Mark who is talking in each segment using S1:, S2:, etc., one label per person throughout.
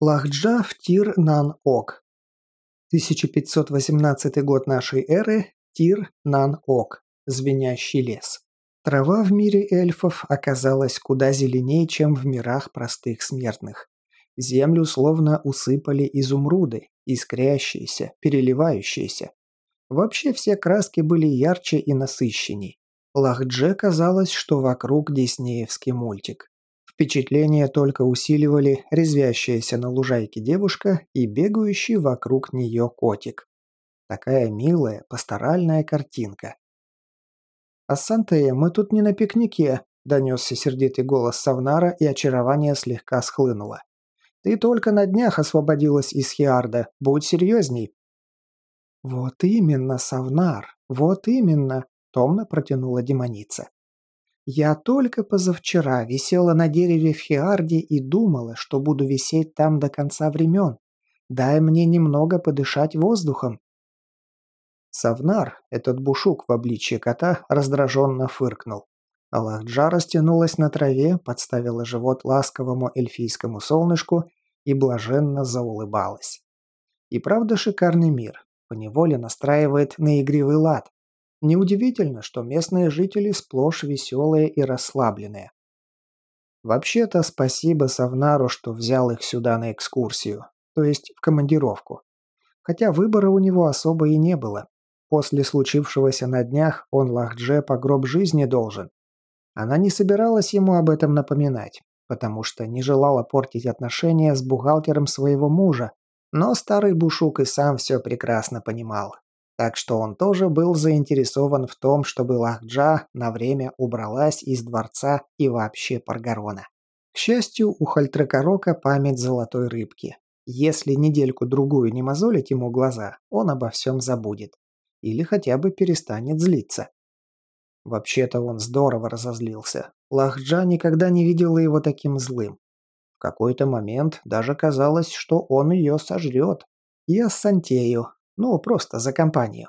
S1: Лахджа в Тир-Нан-Ок. 1518 год нашей эры. Тир-Нан-Ок. Звенящий лес. Трава в мире эльфов оказалась куда зеленее, чем в мирах простых смертных. Землю словно усыпали изумруды, искрящиеся, переливающиеся. Вообще все краски были ярче и насыщенней. Лахдже казалось, что вокруг диснеевский мультик. Впечатление только усиливали резвящаяся на лужайке девушка и бегающий вокруг нее котик. Такая милая, пасторальная картинка. «Ассантея, мы тут не на пикнике», – донесся сердитый голос Савнара, и очарование слегка схлынуло. «Ты только на днях освободилась из Хиарда. Будь серьезней». «Вот именно, Савнар, вот именно», – томно протянула демоница. Я только позавчера висела на дереве в Хиарде и думала, что буду висеть там до конца времен. Дай мне немного подышать воздухом. Савнар, этот бушук в обличье кота, раздраженно фыркнул. Аллахджа растянулась на траве, подставила живот ласковому эльфийскому солнышку и блаженно заулыбалась. И правда шикарный мир. Поневоле настраивает на игривый лад. Неудивительно, что местные жители сплошь веселые и расслабленные. Вообще-то спасибо Савнару, что взял их сюда на экскурсию, то есть в командировку. Хотя выбора у него особо и не было. После случившегося на днях он Лахдже по гроб жизни должен. Она не собиралась ему об этом напоминать, потому что не желала портить отношения с бухгалтером своего мужа, но старый Бушук и сам все прекрасно понимал так что он тоже был заинтересован в том, чтобы Лахджа на время убралась из дворца и вообще Паргарона. К счастью, у Хальтракорока память золотой рыбки. Если недельку-другую не мозолить ему глаза, он обо всем забудет. Или хотя бы перестанет злиться. Вообще-то он здорово разозлился. Лахджа никогда не видела его таким злым. В какой-то момент даже казалось, что он ее сожрет. И Ассантею, ну, просто за компанию.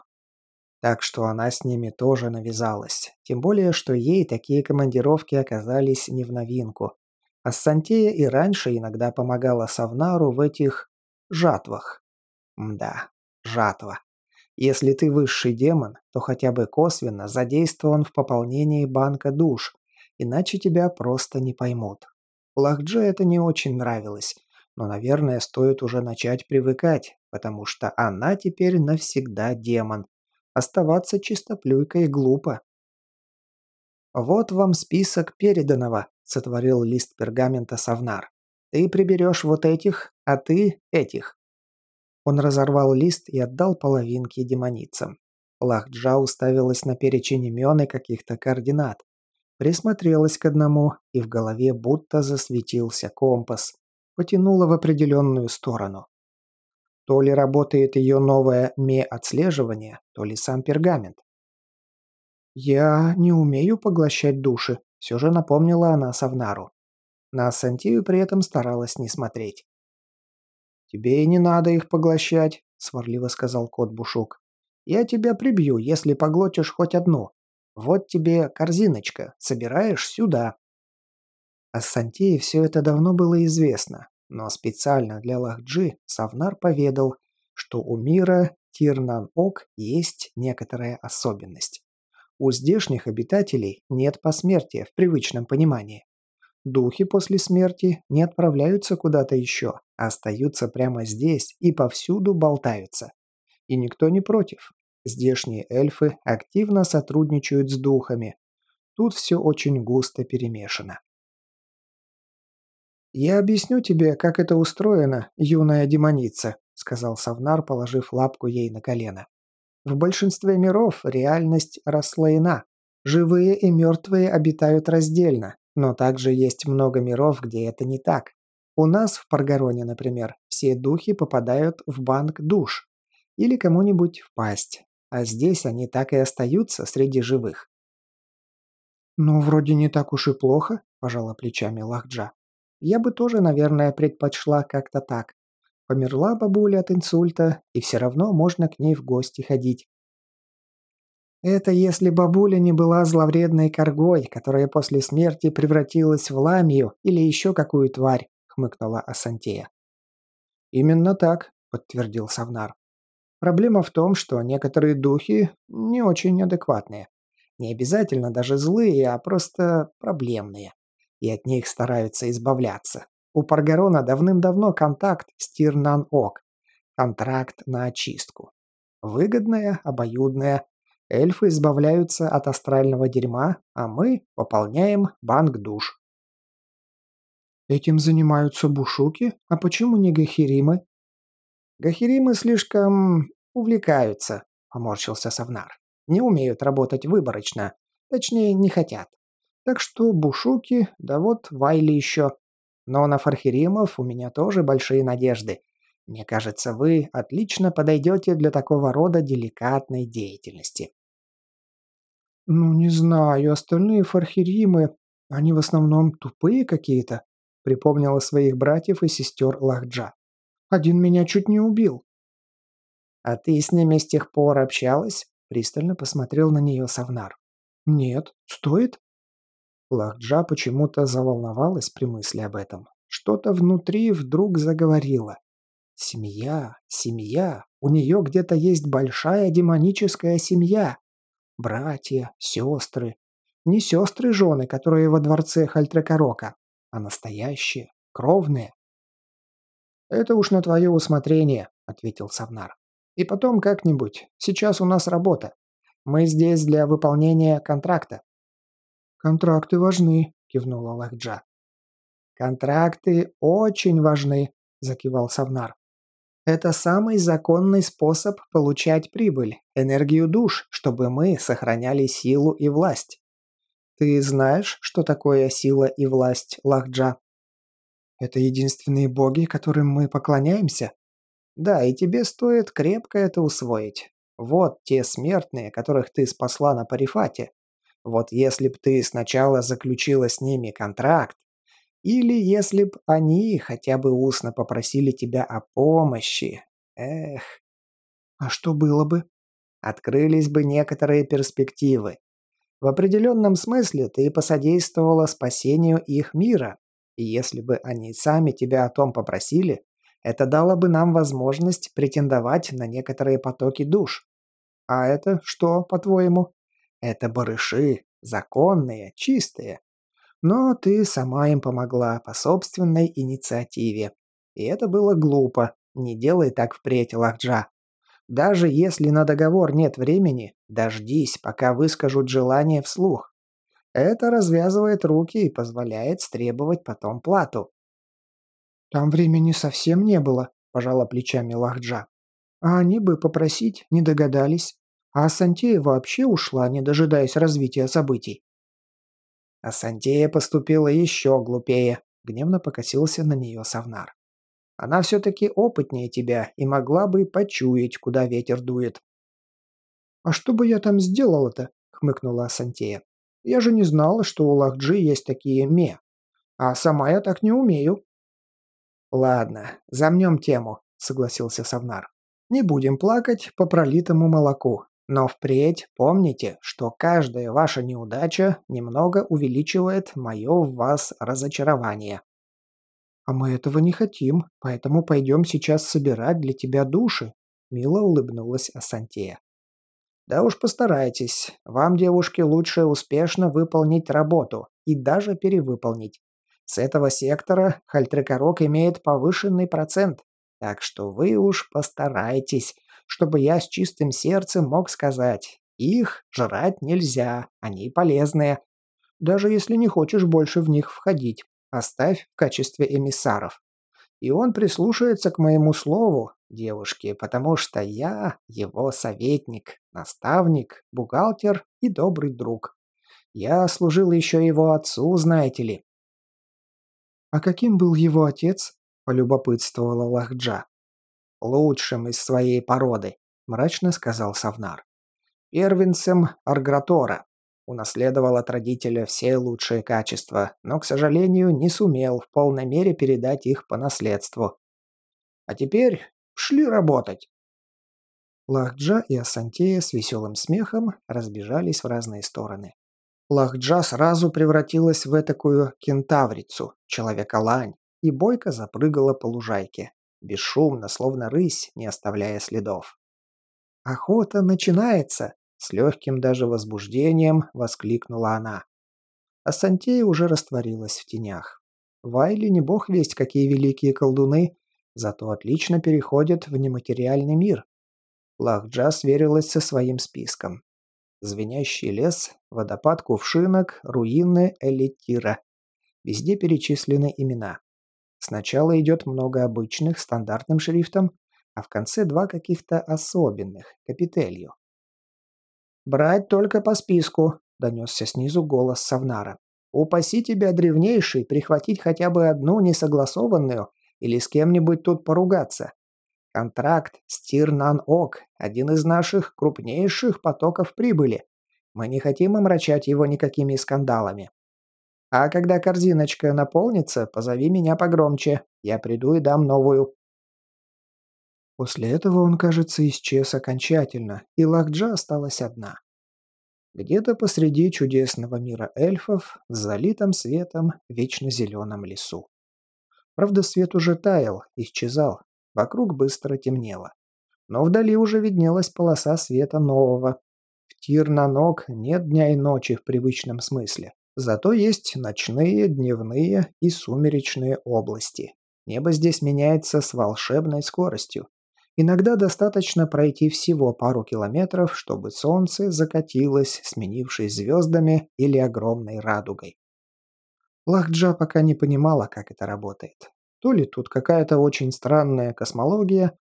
S1: Так что она с ними тоже навязалась. Тем более, что ей такие командировки оказались не в новинку. А Сантея и раньше иногда помогала Савнару в этих... жатвах. Мда, жатва. Если ты высший демон, то хотя бы косвенно задействован в пополнении банка душ, иначе тебя просто не поймут. Лахдже это не очень нравилось, но, наверное, стоит уже начать привыкать, потому что она теперь навсегда демон. Оставаться чистоплюйкой глупо. «Вот вам список переданного», — сотворил лист пергамента Савнар. «Ты приберешь вот этих, а ты этих». Он разорвал лист и отдал половинки демоницам. Лахджа уставилась на перечень имен и каких-то координат. Присмотрелась к одному, и в голове будто засветился компас потянула в определенную сторону. То ли работает ее новое ме-отслеживание, то ли сам пергамент. «Я не умею поглощать души», — все же напомнила она Савнару. На Сантию при этом старалась не смотреть. «Тебе и не надо их поглощать», — сварливо сказал кот Бушук. «Я тебя прибью, если поглотишь хоть одну. Вот тебе корзиночка, собираешь сюда». О Сантее все это давно было известно, но специально для Лахджи Савнар поведал, что у мира Тирнан-Ок есть некоторая особенность. У здешних обитателей нет посмертия в привычном понимании. Духи после смерти не отправляются куда-то еще, а остаются прямо здесь и повсюду болтаются. И никто не против. Здешние эльфы активно сотрудничают с духами. Тут все очень густо перемешано. «Я объясню тебе, как это устроено, юная демоница», — сказал Савнар, положив лапку ей на колено. «В большинстве миров реальность расслоена. Живые и мертвые обитают раздельно, но также есть много миров, где это не так. У нас в Паргароне, например, все духи попадают в банк душ или кому-нибудь в пасть, а здесь они так и остаются среди живых». «Ну, вроде не так уж и плохо», – пожала плечами Лахджа. Я бы тоже, наверное, предпочла как-то так. Померла бабуля от инсульта, и все равно можно к ней в гости ходить. Это если бабуля не была зловредной коргой, которая после смерти превратилась в ламию или еще какую тварь, хмыкнула Асантея. «Именно так», — подтвердил Савнар. «Проблема в том, что некоторые духи не очень адекватные. Не обязательно даже злые, а просто проблемные. И от них стараются избавляться. У Паргарона давным-давно контакт с Тирнан-Ок. Контракт на очистку. Выгодная, обоюдная. Эльфы избавляются от астрального дерьма, а мы пополняем банк душ. Этим занимаются бушуки? А почему не гахиримы? Гахиримы слишком увлекаются, поморщился Савнар. Не умеют работать выборочно. Точнее, не хотят. Так что бушуки, да вот Вайли еще. Но на фархиримов у меня тоже большие надежды. Мне кажется, вы отлично подойдете для такого рода деликатной деятельности. Ну, не знаю, остальные фархиримы, они в основном тупые какие-то, припомнила своих братьев и сестер Лахджа. Один меня чуть не убил. А ты с ними с тех пор общалась? Пристально посмотрел на нее Савнар. Нет, стоит? Лахджа почему-то заволновалась при мысли об этом. Что-то внутри вдруг заговорило. Семья, семья. У нее где-то есть большая демоническая семья. Братья, сестры. Не сестры-жены, которые во дворце Хальтрекорока, а настоящие, кровные. «Это уж на твое усмотрение», — ответил Савнар. «И потом как-нибудь. Сейчас у нас работа. Мы здесь для выполнения контракта». «Контракты важны», — кивнула Лахджа. «Контракты очень важны», — закивал Савнар. Это самый законный способ получать прибыль, энергию душ, чтобы мы сохраняли силу и власть. Ты знаешь, что такое сила и власть, Лахджа? Это единственные боги, которым мы поклоняемся? Да, и тебе стоит крепко это усвоить. Вот те смертные, которых ты спасла на Парифате. Вот если б ты сначала заключила с ними контракт, или если б они хотя бы устно попросили тебя о помощи. Эх. А что было бы? Открылись бы некоторые перспективы. В определенном смысле ты посодействовала спасению их мира. И если бы они сами тебя о том попросили, это дало бы нам возможность претендовать на некоторые потоки душ. А это что, по-твоему? Это барыши, законные, чистые, но ты сама им помогла по собственной инициативе. И это было глупо. Не делай так впредь, Лахджа. Даже если на договор нет времени, дождись, пока выскажут желание вслух. Это развязывает руки и позволяет стребовать потом плату. «Там времени совсем не было», – пожала плечами Лахджа. «А они бы попросить не догадались. А Сантея вообще ушла, не дожидаясь развития событий. А Сантея поступила еще глупее, гневно покосился на нее Савнар. Она все-таки опытнее тебя и могла бы почуять, куда ветер дует. «А что бы я там сделала-то?» — хмыкнула Сантея. «Я же не знала, что у Лахджи есть такие ме. А сама я так не умею». «Ладно, замнем тему», — согласился Савнар. «Не будем плакать по пролитому молоку. Но впредь помните, что каждая ваша неудача немного увеличивает мое в вас разочарование. А мы этого не хотим, поэтому пойдем сейчас собирать для тебя души, мило улыбнулась Асантея. Да уж постарайтесь. Вам, девушки, лучше успешно выполнить работу и даже перевыполнить. С этого сектора Хальтрекорок имеет повышенный процент, так что вы уж постарайтесь, чтобы я с чистым сердцем мог сказать, их жрать нельзя, они полезные. Даже если не хочешь больше в них входить, оставь в качестве эмиссаров. И он прислушается к моему слову, девушки, потому что я его советник, наставник, бухгалтер и добрый друг. Я служил еще его отцу, знаете ли. «А каким был его отец?» – полюбопытствовала Лахджа лучшим из своей породы», – мрачно сказал Савнар. «Первенцем Аргратора. Унаследовал от родителя все лучшие качества, но, к сожалению, не сумел в полной мере передать их по наследству. А теперь шли работать». Лахджа и Асантея с веселым смехом разбежались в разные стороны. Лахджа сразу превратилась в этакую кентаврицу, человека-лань, и бойко запрыгала по лужайке, бесшумно, словно рысь, не оставляя следов. «Охота начинается!» — с легким даже возбуждением воскликнула она. А Сантея уже растворилась в тенях. Вайли не бог весть, какие великие колдуны, зато отлично переходят в нематериальный мир. Лахджа сверилась со своим списком. Звенящий лес, водопад кувшинок, руины Элитира. Везде перечислены имена. Сначала идет много обычных, стандартным шрифтом, а в конце два каких-то особенных, капителью. «Брать только по списку», — донесся снизу голос Савнара. «Упаси тебя, древнейший, прихватить хотя бы одну несогласованную или с кем-нибудь тут поругаться. Контракт с Тирнан-Ок – один из наших крупнейших потоков прибыли. Мы не хотим омрачать его никакими скандалами. А когда корзиночка наполнится, позови меня погромче. Я приду и дам новую». После этого он, кажется, исчез окончательно, и Лахджа осталась одна. Где-то посреди чудесного мира эльфов, в залитом светом, вечно зеленом лесу. Правда, свет уже таял, исчезал, Вокруг быстро темнело. Но вдали уже виднелась полоса света нового. В тир на ног нет дня и ночи в привычном смысле. Зато есть ночные, дневные и сумеречные области. Небо здесь меняется с волшебной скоростью. Иногда достаточно пройти всего пару километров, чтобы солнце закатилось, сменившись звездами или огромной радугой. Лахджа пока не понимала, как это работает. То ли тут какая-то очень странная космология,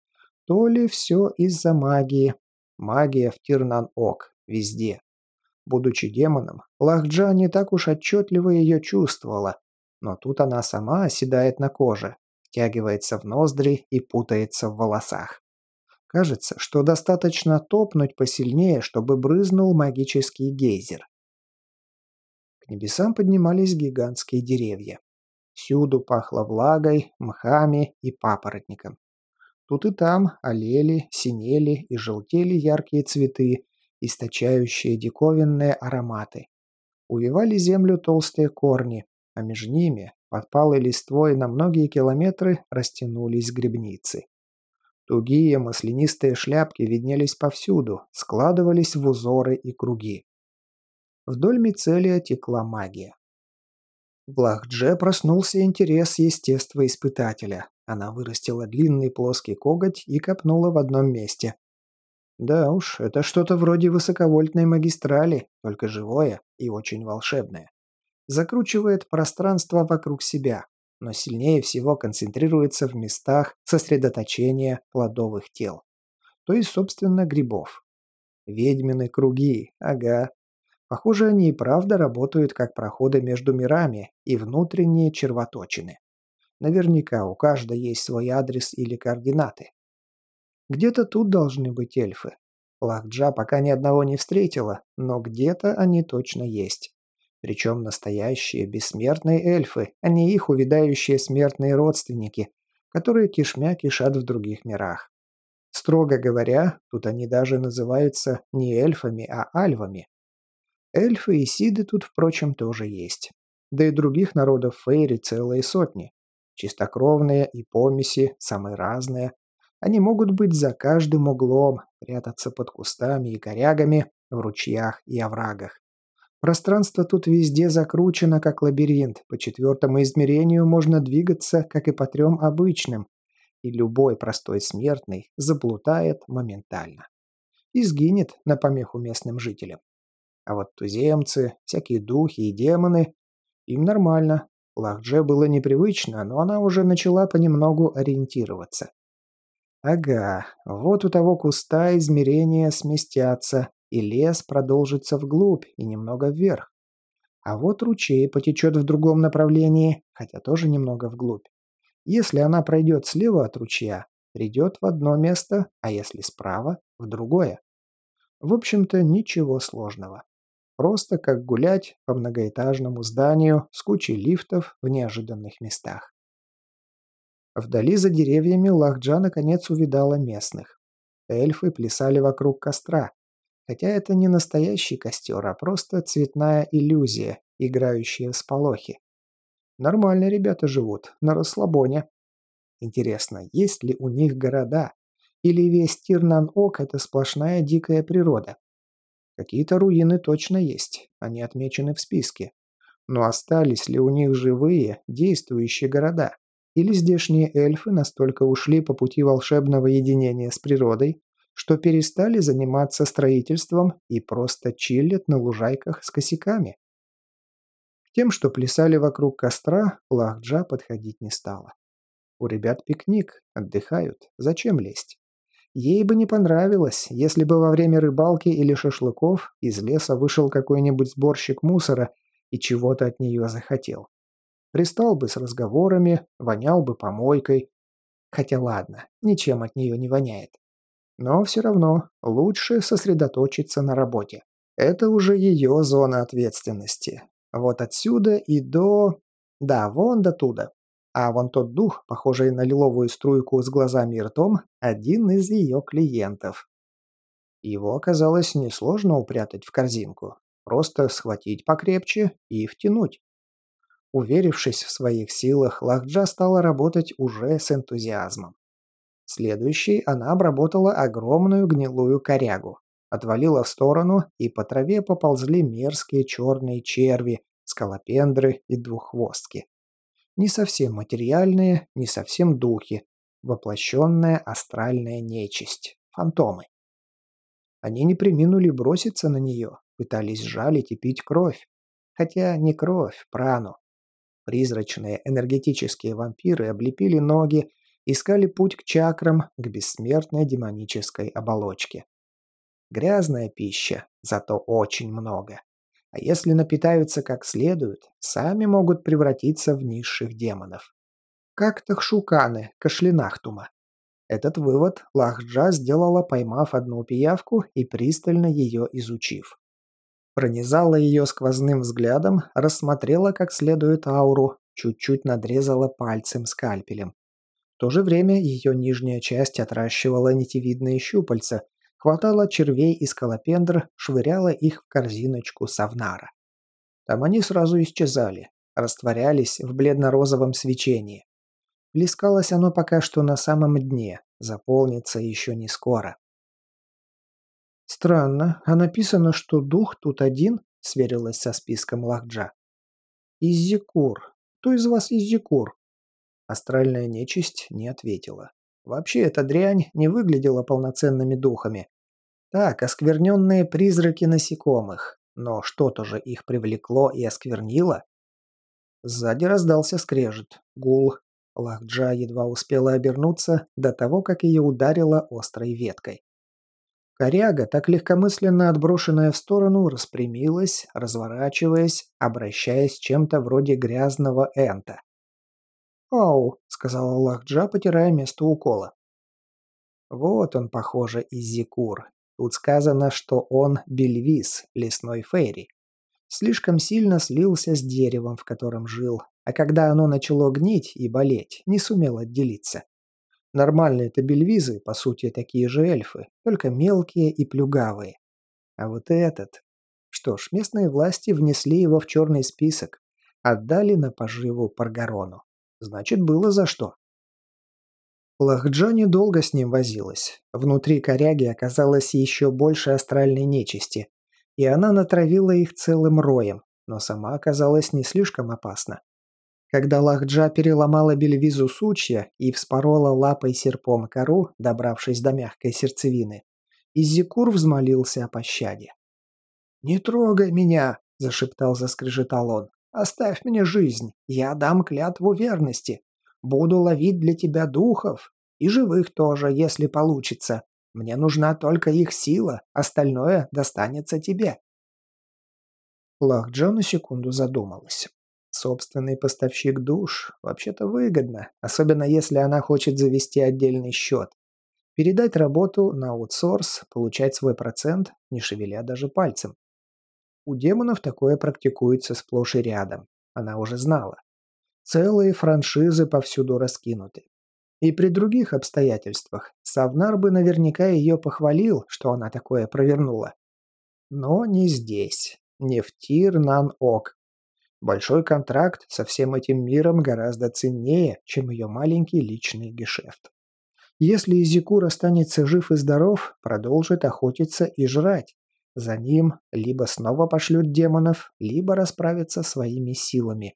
S1: то ли все из-за магии. Магия в Тирнан-Ок, везде. Будучи демоном, Лахджа не так уж отчетливо ее чувствовала, но тут она сама оседает на коже, втягивается в ноздри и путается в волосах. Кажется, что достаточно топнуть посильнее, чтобы брызнул магический гейзер. К небесам поднимались гигантские деревья. Всюду пахло влагой, мхами и папоротником. Тут и там олели, синели и желтели яркие цветы, источающие диковинные ароматы. Увивали землю толстые корни, а между ними, под палой листвой на многие километры, растянулись грибницы. Тугие маслянистые шляпки виднелись повсюду, складывались в узоры и круги. Вдоль мицелия текла магия. В Лахдже проснулся интерес естествоиспытателя. Она вырастила длинный плоский коготь и копнула в одном месте. Да уж, это что-то вроде высоковольтной магистрали, только живое и очень волшебное. Закручивает пространство вокруг себя, но сильнее всего концентрируется в местах сосредоточения плодовых тел. То есть, собственно, грибов. Ведьмины круги, ага, Похоже, они и правда работают как проходы между мирами и внутренние червоточины. Наверняка у каждой есть свой адрес или координаты. Где-то тут должны быть эльфы. Лахджа пока ни одного не встретила, но где-то они точно есть. Причем настоящие бессмертные эльфы, а не их увядающие смертные родственники, которые кишмя кишат в других мирах. Строго говоря, тут они даже называются не эльфами, а альвами. Эльфы и сиды тут, впрочем, тоже есть. Да и других народов фейри целые сотни. Чистокровные и помеси, самые разные. Они могут быть за каждым углом, прятаться под кустами и корягами, в ручьях и оврагах. Пространство тут везде закручено, как лабиринт. По четвертому измерению можно двигаться, как и по трем обычным. И любой простой смертный заплутает моментально. И сгинет на помеху местным жителям. А вот туземцы, всякие духи и демоны, им нормально. Лахдже было непривычно, но она уже начала понемногу ориентироваться. Ага, вот у того куста измерения сместятся, и лес продолжится вглубь и немного вверх. А вот ручей потечет в другом направлении, хотя тоже немного вглубь. Если она пройдет слева от ручья, придет в одно место, а если справа – в другое. В общем-то, ничего сложного. Просто как гулять по многоэтажному зданию с кучей лифтов в неожиданных местах. Вдали за деревьями Лахджа наконец увидала местных. Эльфы плясали вокруг костра, хотя это не настоящий костер, а просто цветная иллюзия, играющая в сполохи. Нормально ребята живут, на расслабоне. Интересно, есть ли у них города? Или весь Тирнан-Ок – это сплошная дикая природа? Какие-то руины точно есть, они отмечены в списке. Но остались ли у них живые, действующие города? Или здешние эльфы настолько ушли по пути волшебного единения с природой, что перестали заниматься строительством и просто чиллят на лужайках с косяками? Тем, что плясали вокруг костра, Лахджа подходить не стала. У ребят пикник, отдыхают, зачем лезть? Ей бы не понравилось, если бы во время рыбалки или шашлыков из леса вышел какой-нибудь сборщик мусора и чего-то от нее захотел. Пристал бы с разговорами, вонял бы помойкой. Хотя ладно, ничем от нее не воняет. Но все равно лучше сосредоточиться на работе. Это уже ее зона ответственности. Вот отсюда и до... Да, вон до туда. А вон тот дух, похожий на лиловую струйку с глазами и ртом, один из ее клиентов. Его оказалось несложно упрятать в корзинку. Просто схватить покрепче и втянуть. Уверившись в своих силах, Лахджа стала работать уже с энтузиазмом. Следующей она обработала огромную гнилую корягу, отвалила в сторону, и по траве поползли мерзкие черные черви, скалопендры и двуххвостки. Не совсем материальные, не совсем духи, воплощенная астральная нечисть, фантомы. Они не приминули броситься на нее, пытались жалить и пить кровь. Хотя не кровь, прану. Призрачные энергетические вампиры облепили ноги, искали путь к чакрам, к бессмертной демонической оболочке. Грязная пища, зато очень много. А если напитаются как следует, сами могут превратиться в низших демонов. Как тахшуканы, кашлинахтума. Этот вывод Лахджа сделала, поймав одну пиявку и пристально ее изучив. Пронизала ее сквозным взглядом, рассмотрела как следует ауру, чуть-чуть надрезала пальцем скальпелем. В то же время ее нижняя часть отращивала нитевидные щупальца, хватала червей и скалопендр, швыряла их в корзиночку савнара. Там они сразу исчезали, растворялись в бледно-розовом свечении. Плескалось оно пока что на самом дне, заполнится еще не скоро. «Странно, а написано, что дух тут один», — сверилась со списком Лахджа. «Иззикур. Кто из вас Иззикур?» Астральная нечисть не ответила. Вообще эта дрянь не выглядела полноценными духами. Так, оскверненные призраки насекомых. Но что-то же их привлекло и осквернило. Сзади раздался скрежет, гул. Лахджа едва успела обернуться до того, как ее ударило острой веткой. Коряга, так легкомысленно отброшенная в сторону, распрямилась, разворачиваясь, обращаясь чем-то вроде грязного энта. «Ау», — сказала Лахджа, потирая место укола. Вот он, похоже, Изикур. Тут сказано, что он Бельвис, лесной фейри. Слишком сильно слился с деревом, в котором жил, а когда оно начало гнить и болеть, не сумел отделиться. Нормальные это бельвизы, по сути, такие же эльфы, только мелкие и плюгавые. А вот этот... Что ж, местные власти внесли его в черный список, отдали на поживу Паргарону. Значит, было за что. Лахджа недолго с ним возилась. Внутри коряги оказалось еще больше астральной нечисти, и она натравила их целым роем, но сама оказалась не слишком опасна. Когда Лахджа переломала бельвизу сучья и вспорола лапой серпом кору, добравшись до мягкой сердцевины, Изикур взмолился о пощаде. «Не трогай меня!» – зашептал заскрежетал он. «Оставь мне жизнь, я дам клятву верности. Буду ловить для тебя духов, и живых тоже, если получится. Мне нужна только их сила, остальное достанется тебе». Лахджа на секунду задумалась. Собственный поставщик душ вообще-то выгодно, особенно если она хочет завести отдельный счет. Передать работу на аутсорс, получать свой процент, не шевеля даже пальцем. У демонов такое практикуется сплошь и рядом. Она уже знала. Целые франшизы повсюду раскинуты. И при других обстоятельствах Савнар бы наверняка ее похвалил, что она такое провернула. Но не здесь. Не в Тир-Нан-Ок. Большой контракт со всем этим миром гораздо ценнее, чем ее маленький личный гешефт. Если Изикур останется жив и здоров, продолжит охотиться и жрать. За ним либо снова пошлют демонов, либо расправится своими силами.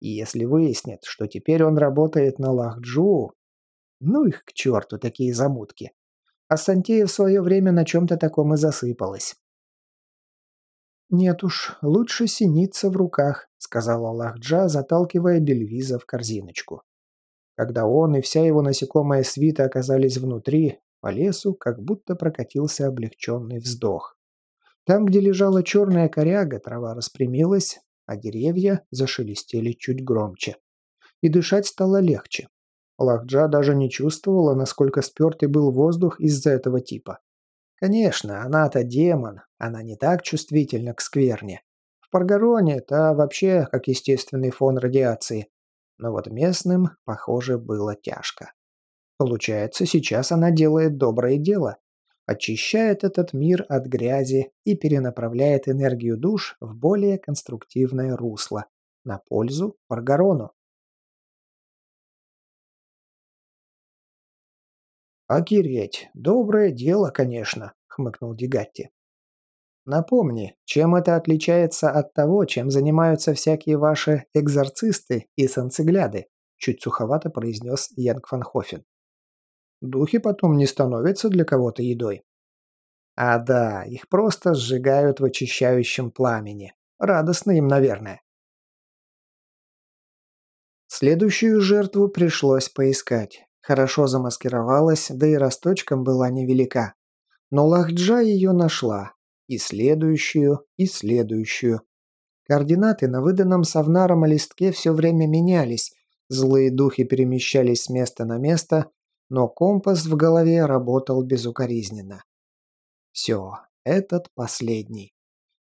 S1: И если выяснит, что теперь он работает на Лахджу... Ну их к черту, такие замутки. А Сантея в свое время на чем-то таком и засыпалась. «Нет уж, лучше синица в руках», — сказала Лахджа, заталкивая Бельвиза в корзиночку. Когда он и вся его насекомая свита оказались внутри, по лесу как будто прокатился облегченный вздох. Там, где лежала черная коряга, трава распрямилась, а деревья зашелестели чуть громче. И дышать стало легче. Лахджа даже не чувствовала, насколько спертый был воздух из-за этого типа. Конечно, она-то демон, она не так чувствительна к скверне. В Паргароне это вообще как естественный фон радиации. Но вот местным, похоже, было тяжко. Получается, сейчас она делает доброе дело. Очищает этот мир от грязи и перенаправляет энергию душ в более конструктивное русло. На пользу Паргарону. «Окереть, доброе дело, конечно», — хмыкнул Дигатти. «Напомни, чем это отличается от того, чем занимаются всякие ваши экзорцисты и санцегляды?» — чуть суховато произнес Янг Фанхофен. «Духи потом не становятся для кого-то едой». «А да, их просто сжигают в очищающем пламени. Радостно им, наверное». Следующую жертву пришлось поискать. Хорошо замаскировалась, да и росточком была невелика. Но Лахджа ее нашла. И следующую, и следующую. Координаты на выданном Савнаром листке все время менялись. Злые духи перемещались с места на место, но компас в голове работал безукоризненно. Все, этот последний.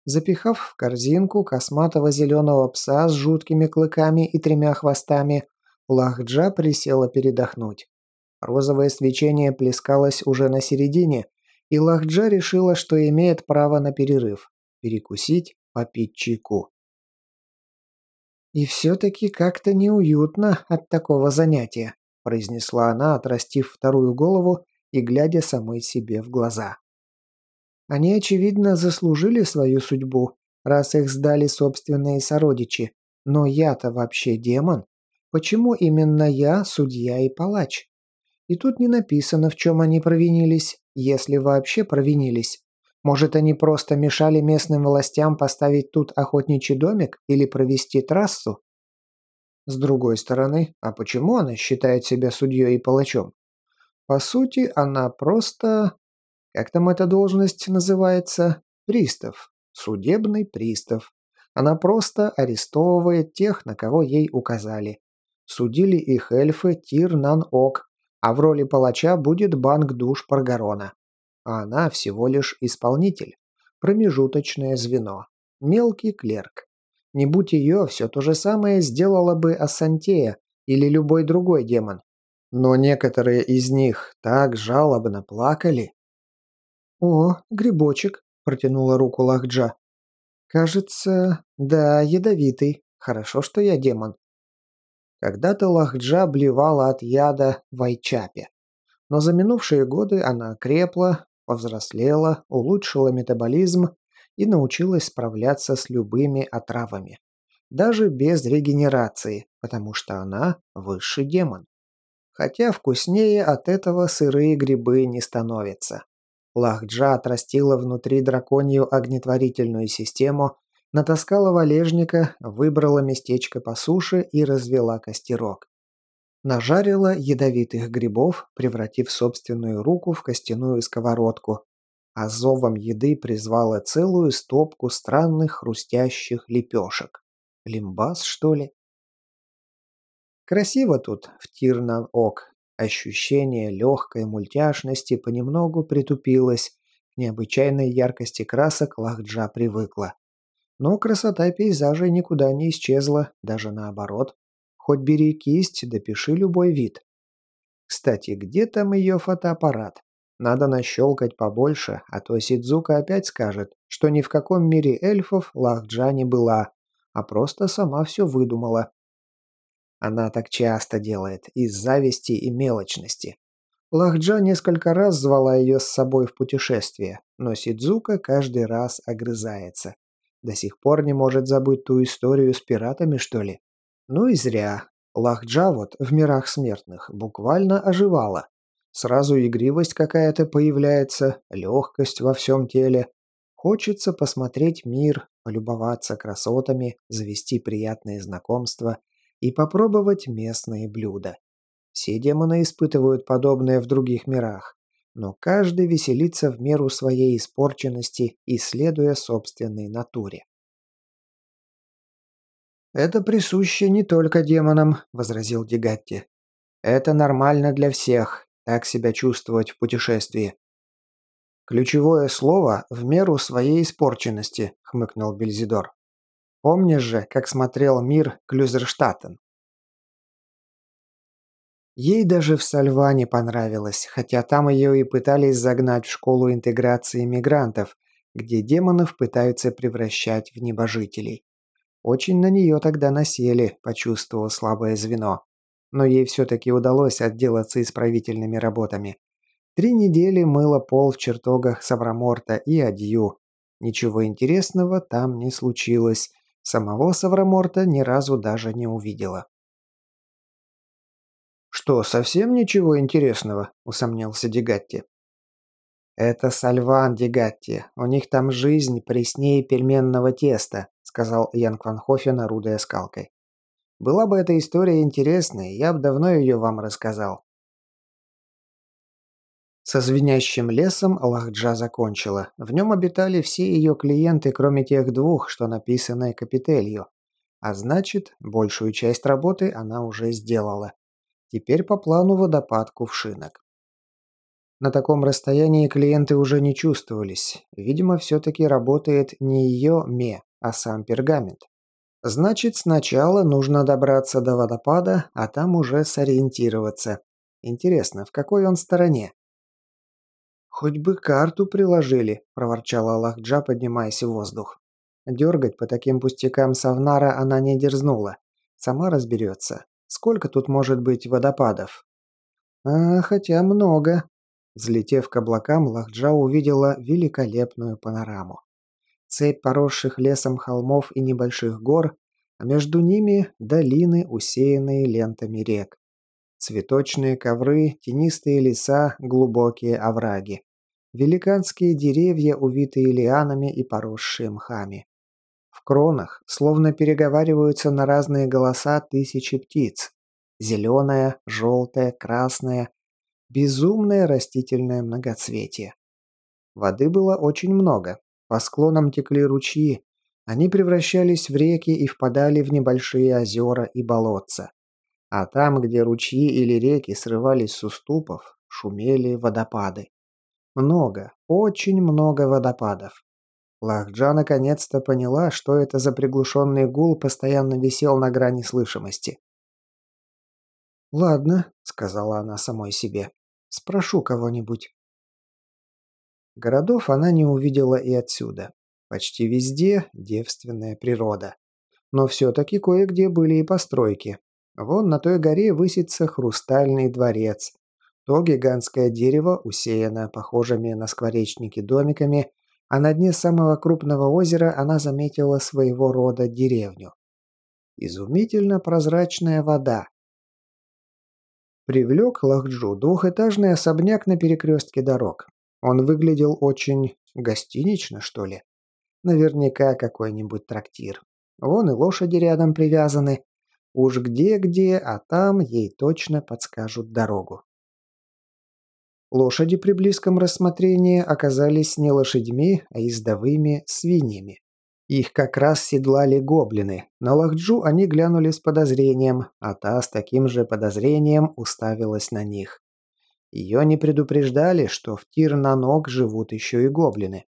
S1: Запихав в корзинку косматого зеленого пса с жуткими клыками и тремя хвостами, Лахджа присела передохнуть. Розовое свечение плескалось уже на середине, и Лахджа решила, что имеет право на перерыв. Перекусить, попить чайку. «И все-таки как-то неуютно от такого занятия», произнесла она, отрастив вторую голову и глядя самой себе в глаза. Они, очевидно, заслужили свою судьбу, раз их сдали собственные сородичи. Но я-то вообще демон. Почему именно я судья и палач? И тут не написано, в чем они провинились, если вообще провинились. Может, они просто мешали местным властям поставить тут охотничий домик или провести трассу? С другой стороны, а почему она считает себя судьей и палачом? По сути, она просто... Как там эта должность называется? Пристав. Судебный пристав. Она просто арестовывает тех, на кого ей указали. Судили их эльфы Тир-Нан-Ок, а в роли палача будет банк душ Паргарона. А она всего лишь исполнитель, промежуточное звено, мелкий клерк. Не будь ее, все то же самое сделала бы Ассантея или любой другой демон. Но некоторые из них так жалобно плакали. «О, грибочек», – протянула руку Лахджа. «Кажется, да, ядовитый. Хорошо, что я демон. Когда-то Лахджа блевала от яда в Айчапе. Но за минувшие годы она крепла, повзрослела, улучшила метаболизм и научилась справляться с любыми отравами. Даже без регенерации, потому что она высший демон. Хотя вкуснее от этого сырые грибы не становятся. Лахджа отрастила внутри драконью огнетворительную систему, Натаскала валежника, выбрала местечко по суше и развела костерок. Нажарила ядовитых грибов, превратив собственную руку в костяную сковородку, а зовом еды призвала целую стопку странных хрустящих лепешек. Лимбас, что ли? Красиво тут, в Тирнан-Ок. Ощущение легкой мультяшности понемногу притупилось. К необычайной яркости красок Лахджа привыкла. Но красота пейзажа никуда не исчезла, даже наоборот. Хоть бери кисть, допиши любой вид. Кстати, где там ее фотоаппарат? Надо нащелкать побольше, а то Сидзука опять скажет, что ни в каком мире эльфов Лахджа не была, а просто сама все выдумала. Она так часто делает, из зависти и мелочности. Лахджа несколько раз звала ее с собой в путешествие, но Сидзука каждый раз огрызается. До сих пор не может забыть ту историю с пиратами, что ли? Ну и зря. Лахджа вот в мирах смертных буквально оживала. Сразу игривость какая-то появляется, легкость во всем теле. Хочется посмотреть мир, полюбоваться красотами, завести приятные знакомства и попробовать местные блюда. Все демоны испытывают подобное в других мирах, но каждый веселится в меру своей испорченности, исследуя собственной натуре. «Это присуще не только демонам», — возразил Дегатти. «Это нормально для всех, так себя чувствовать в путешествии». «Ключевое слово — в меру своей испорченности», — хмыкнул Бельзидор. «Помнишь же, как смотрел мир Клюзерштаттен?» Ей даже в Сальване понравилось, хотя там ее и пытались загнать в школу интеграции мигрантов, где демонов пытаются превращать в небожителей. Очень на нее тогда насели, почувствовав слабое звено. Но ей все-таки удалось отделаться исправительными работами. Три недели мыла пол в чертогах Савраморта и Адью. Ничего интересного там не случилось. Самого Савраморта ни разу даже не увидела. «Что, совсем ничего интересного?» – усомнился Дегатти. «Это Сальван Дегатти. У них там жизнь преснее пельменного теста», – сказал Янг Ван Хофен, орудуя скалкой. «Была бы эта история интересной, я бы давно ее вам рассказал». Со звенящим лесом Лахджа закончила. В нем обитали все ее клиенты, кроме тех двух, что написаны капителью. А значит, большую часть работы она уже сделала. Теперь по плану водопад кувшинок. На таком расстоянии клиенты уже не чувствовались. Видимо, все-таки работает не ее ме, а сам пергамент. Значит, сначала нужно добраться до водопада, а там уже сориентироваться. Интересно, в какой он стороне? «Хоть бы карту приложили», – проворчала Аллахджа, поднимаясь в воздух. Дергать по таким пустякам Савнара она не дерзнула. Сама разберется. Сколько тут может быть водопадов? А, хотя много. Взлетев к облакам, Лахджа увидела великолепную панораму. Цепь поросших лесом холмов и небольших гор, а между ними долины, усеянные лентами рек. Цветочные ковры, тенистые леса, глубокие овраги. Великанские деревья, увитые лианами и поросшие мхами. Кронах словно переговариваются на разные голоса тысячи птиц. Зеленая, желтая, красная. Безумное растительное многоцветие. Воды было очень много. По склонам текли ручьи. Они превращались в реки и впадали в небольшие озера и болотца. А там, где ручьи или реки срывались с уступов, шумели водопады. Много, очень много водопадов. Лахджа наконец-то поняла, что это за приглушенный гул постоянно висел на грани слышимости. «Ладно», — сказала она самой себе, — «спрошу кого-нибудь». Городов она не увидела и отсюда. Почти везде девственная природа. Но все-таки кое-где были и постройки. Вон на той горе высится хрустальный дворец. То гигантское дерево усеяно похожими на скворечники домиками, а на дне самого крупного озера она заметила своего рода деревню. Изумительно прозрачная вода. Привлек Лахджу двухэтажный особняк на перекрестке дорог. Он выглядел очень гостинично, что ли. Наверняка какой-нибудь трактир. Вон и лошади рядом привязаны. Уж где-где, а там ей точно подскажут дорогу. Лошади при близком рассмотрении оказались не лошадьми, а ездовыми свиньями. Их как раз седлали гоблины. На Лахджу они глянули с подозрением, а та с таким же подозрением уставилась на них. Ее не предупреждали, что в Тир-на-Ног живут еще и гоблины.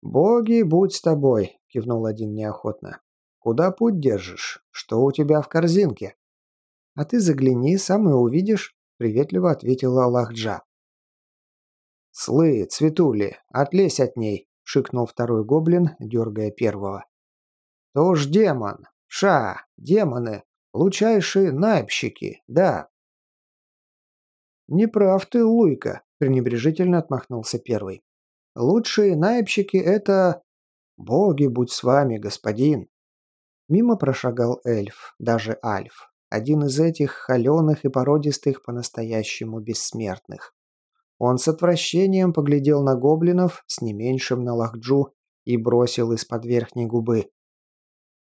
S1: «Боги, будь с тобой», — кивнул один неохотно. «Куда путь держишь? Что у тебя в корзинке?» «А ты загляни, сам и увидишь», — приветливо ответила Аллахджа. «Слы, цветули, отлезь от ней!» — шикнул второй гоблин, дергая первого. То ж демон. Ша, демоны. Лучайшие найпщики, да. «Не прав ты, Луйка», – пренебрежительно отмахнулся первый. «Лучшие найпщики – это...» «Боги, будь с вами, господин!» Мимо прошагал эльф, даже альф. Один из этих холеных и породистых по-настоящему бессмертных. Он с отвращением поглядел на гоблинов, с не меньшим на Лахджу, и бросил из-под верхней губы.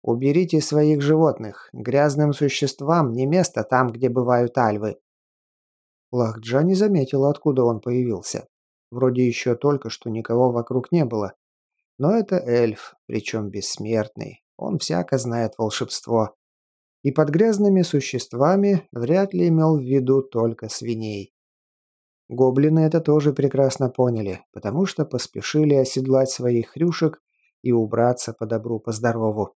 S1: «Уберите своих животных. Грязным существам не место там, где бывают альвы». Лахджа не заметила, откуда он появился. Вроде еще только что никого вокруг не было. Но это эльф, причем бессмертный. Он всяко знает волшебство. И под грязными существами вряд ли имел в виду только свиней. Гоблины это тоже прекрасно поняли, потому что поспешили оседлать своих хрюшек и убраться по добру, по здорову.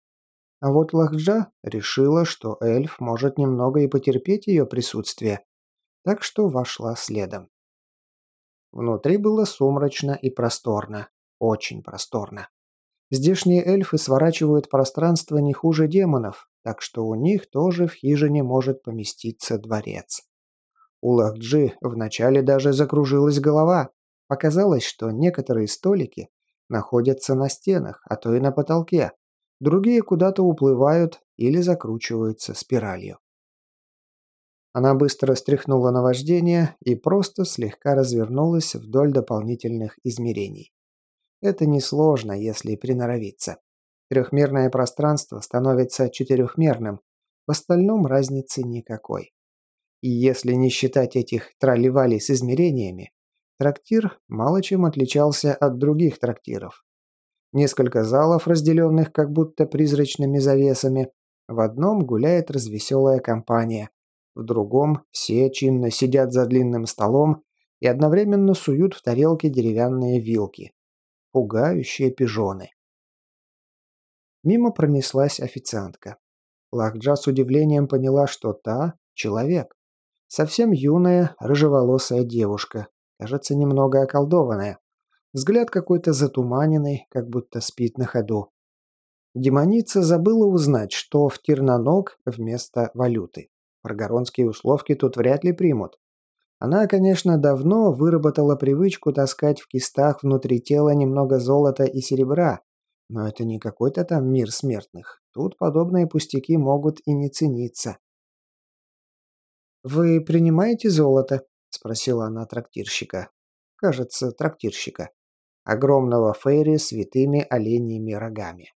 S1: А вот Лахджа решила, что эльф может немного и потерпеть ее присутствие, так что вошла следом. Внутри было сумрачно и просторно, очень просторно. Здешние эльфы сворачивают пространство не хуже демонов, так что у них тоже в хижине может поместиться дворец. У Лахджи вначале даже закружилась голова. Показалось, что некоторые столики находятся на стенах, а то и на потолке. Другие куда-то уплывают или закручиваются спиралью. Она быстро стряхнула наваждение и просто слегка развернулась вдоль дополнительных измерений. Это несложно, если приноровиться. Трехмерное пространство становится четырехмерным, в остальном разницы никакой. И если не считать этих тролливалей с измерениями, трактир мало чем отличался от других трактиров. Несколько залов, разделенных как будто призрачными завесами. В одном гуляет развеселая компания, в другом все чинно сидят за длинным столом и одновременно суют в тарелки деревянные вилки. Пугающие пижоны. Мимо пронеслась официантка. Лахджа с удивлением поняла, что та – человек. Совсем юная, рыжеволосая девушка, кажется, немного околдованная. Взгляд какой-то затуманенный, как будто спит на ходу. Демоница забыла узнать, что в Тирнаног вместо валюты. Прогоронские условки тут вряд ли примут. Она, конечно, давно выработала привычку таскать в кистах внутри тела немного золота и серебра, но это не какой-то там мир смертных. Тут подобные пустяки могут и не цениться. «Вы принимаете золото?» – спросила она трактирщика. Кажется, трактирщика. Огромного фейри с витыми оленьими рогами.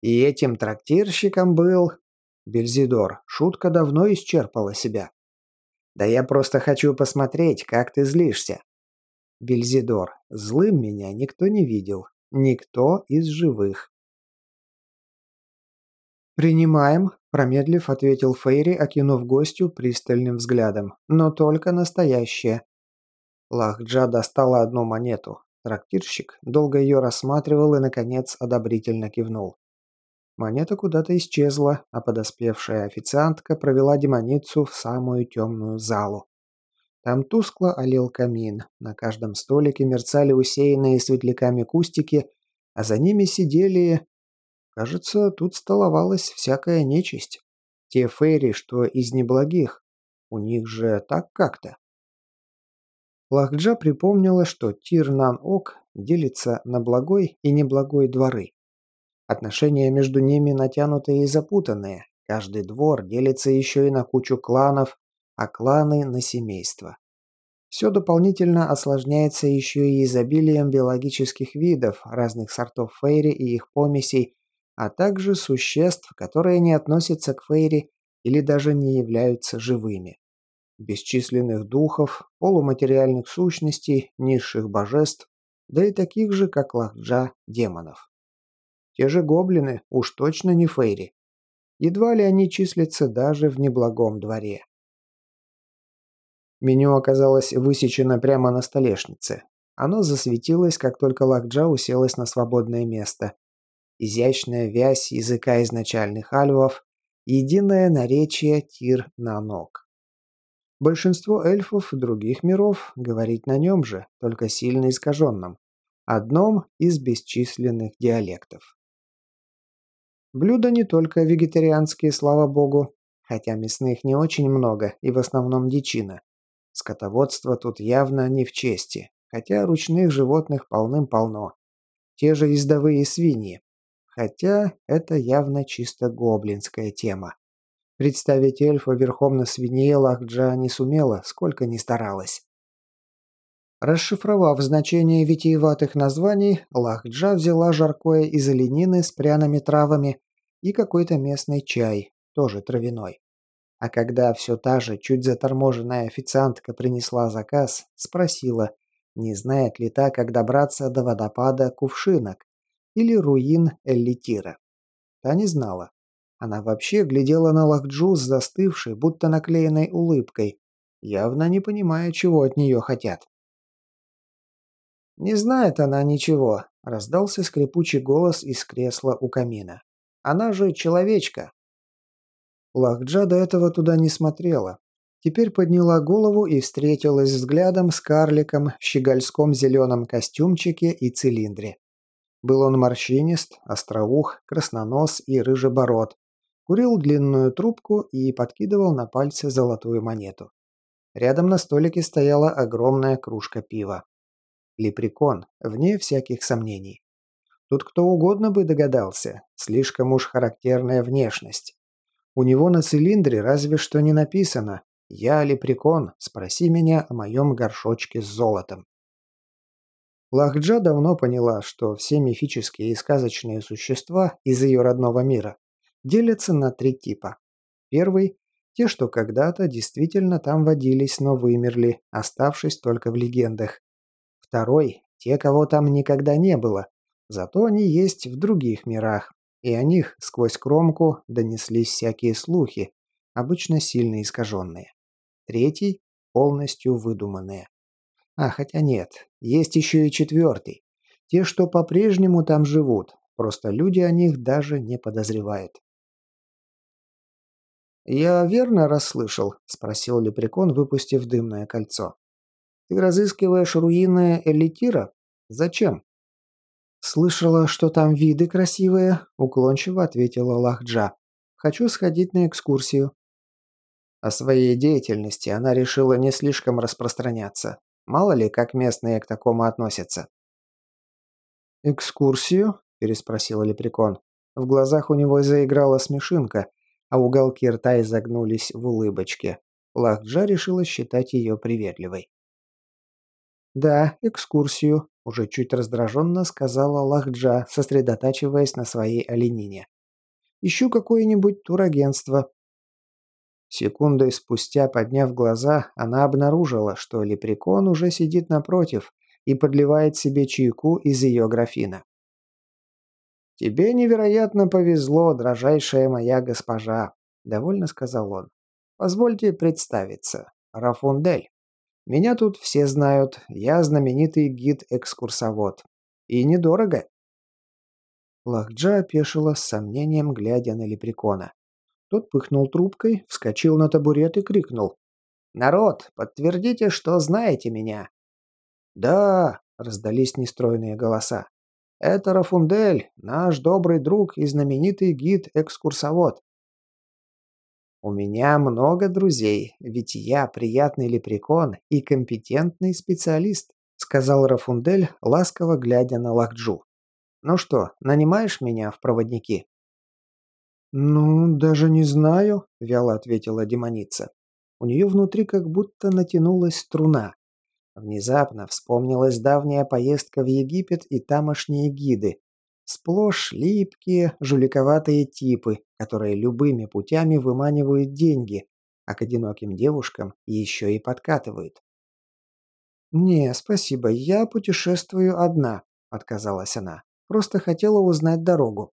S1: И этим трактирщиком был... Бельзидор, шутка давно исчерпала себя. Да я просто хочу посмотреть, как ты злишься. Бельзидор, злым меня никто не видел. Никто из живых. «Принимаем», – промедлив, ответил Фейри, окинув гостю пристальным взглядом. «Но только настоящее». Лахджа достала одну монету. Трактирщик долго ее рассматривал и, наконец, одобрительно кивнул. Монета куда-то исчезла, а подоспевшая официантка провела демоницу в самую темную залу. Там тускло олел камин, на каждом столике мерцали усеянные светляками кустики, а за ними сидели Кажется, тут столовалась всякая нечисть. Те фейри, что из неблагих. У них же так как-то. Лахджа припомнила, что Тир-Нан-Ок делится на благой и неблагой дворы. Отношения между ними натянутые и запутанные. Каждый двор делится еще и на кучу кланов, а кланы на семейства. Все дополнительно осложняется еще и изобилием биологических видов, разных сортов фейри и их помесей, а также существ, которые не относятся к Фейри или даже не являются живыми. Бесчисленных духов, полуматериальных сущностей, низших божеств, да и таких же, как Лахджа, демонов. Те же гоблины уж точно не Фейри. Едва ли они числятся даже в неблагом дворе. Меню оказалось высечено прямо на столешнице. Оно засветилось, как только Лахджа уселась на свободное место, изящная вязь языка изначальных альвов, единое наречие тир-нанок. Большинство эльфов других миров говорить на нем же, только сильно искаженном, одном из бесчисленных диалектов. Блюда не только вегетарианские, слава богу, хотя мясных не очень много и в основном дичина. Скотоводство тут явно не в чести, хотя ручных животных полным-полно. Те же ездовые свиньи. Хотя это явно чисто гоблинская тема. Представить эльфа верхом на свинье Лахджа не сумела, сколько ни старалась. Расшифровав значение витиеватых названий, Лахджа взяла жаркое из оленины с пряными травами и какой-то местный чай, тоже травяной. А когда все та же чуть заторможенная официантка принесла заказ, спросила, не знает ли та, как добраться до водопада Кувшинок или руин Эллитира. Та не знала. Она вообще глядела на Лахджу с застывшей, будто наклеенной улыбкой, явно не понимая, чего от нее хотят. «Не знает она ничего», — раздался скрипучий голос из кресла у камина. «Она же человечка, Лахджа до этого туда не смотрела. Теперь подняла голову и встретилась взглядом с карликом в щегольском зеленом костюмчике и цилиндре. Был он морщинист, остроух, краснонос и рыжебород. Курил длинную трубку и подкидывал на пальцы золотую монету. Рядом на столике стояла огромная кружка пива. Лепрекон, вне всяких сомнений. Тут кто угодно бы догадался, слишком уж характерная внешность. У него на цилиндре разве что не написано «Я лепрекон, спроси меня о моем горшочке с золотом». Лахджа давно поняла, что все мифические и сказочные существа из ее родного мира делятся на три типа. Первый – те, что когда-то действительно там водились, но вымерли, оставшись только в легендах. Второй – те, кого там никогда не было, зато они есть в других мирах, и о них сквозь кромку донеслись всякие слухи, обычно сильно искаженные. Третий – полностью выдуманные. А, хотя нет, есть еще и четвертый. Те, что по-прежнему там живут, просто люди о них даже не подозревают. «Я верно расслышал?» – спросил Лепрекон, выпустив дымное кольцо. «Ты разыскиваешь руины Элитира? Зачем?» «Слышала, что там виды красивые», — уклончиво ответила Лахджа. «Хочу сходить на экскурсию». О своей деятельности она решила не слишком распространяться. Мало ли, как местные к такому относятся. «Экскурсию?» – переспросил Лепрекон. В глазах у него заиграла смешинка, а уголки рта изогнулись в улыбочке. Лахджа решила считать ее приветливой. «Да, экскурсию», – уже чуть раздраженно сказала Лахджа, сосредотачиваясь на своей оленине. «Ищу какое-нибудь турагентство». Секундой спустя, подняв глаза, она обнаружила, что лепрекон уже сидит напротив и подливает себе чайку из ее графина. «Тебе невероятно повезло, дрожайшая моя госпожа», – довольно сказал он. «Позвольте представиться. Рафундель». Меня тут все знают, я знаменитый гид-экскурсовод. И недорого. Лахджа опешила с сомнением, глядя на лепрекона. Тот пыхнул трубкой, вскочил на табурет и крикнул. «Народ, подтвердите, что знаете меня!» «Да!» — раздались нестройные голоса. «Это Рафундель, наш добрый друг и знаменитый гид-экскурсовод. «У меня много друзей, ведь я приятный лепрекон и компетентный специалист», сказал Рафундель, ласково глядя на Лахджу. «Ну что, нанимаешь меня в проводники?» «Ну, даже не знаю», — вяло ответила демоница. У нее внутри как будто натянулась струна. Внезапно вспомнилась давняя поездка в Египет и тамошние гиды, Сплошь липкие, жуликоватые типы, которые любыми путями выманивают деньги, а к одиноким девушкам еще и подкатывают. «Не, спасибо, я путешествую одна», — отказалась она. «Просто хотела узнать дорогу».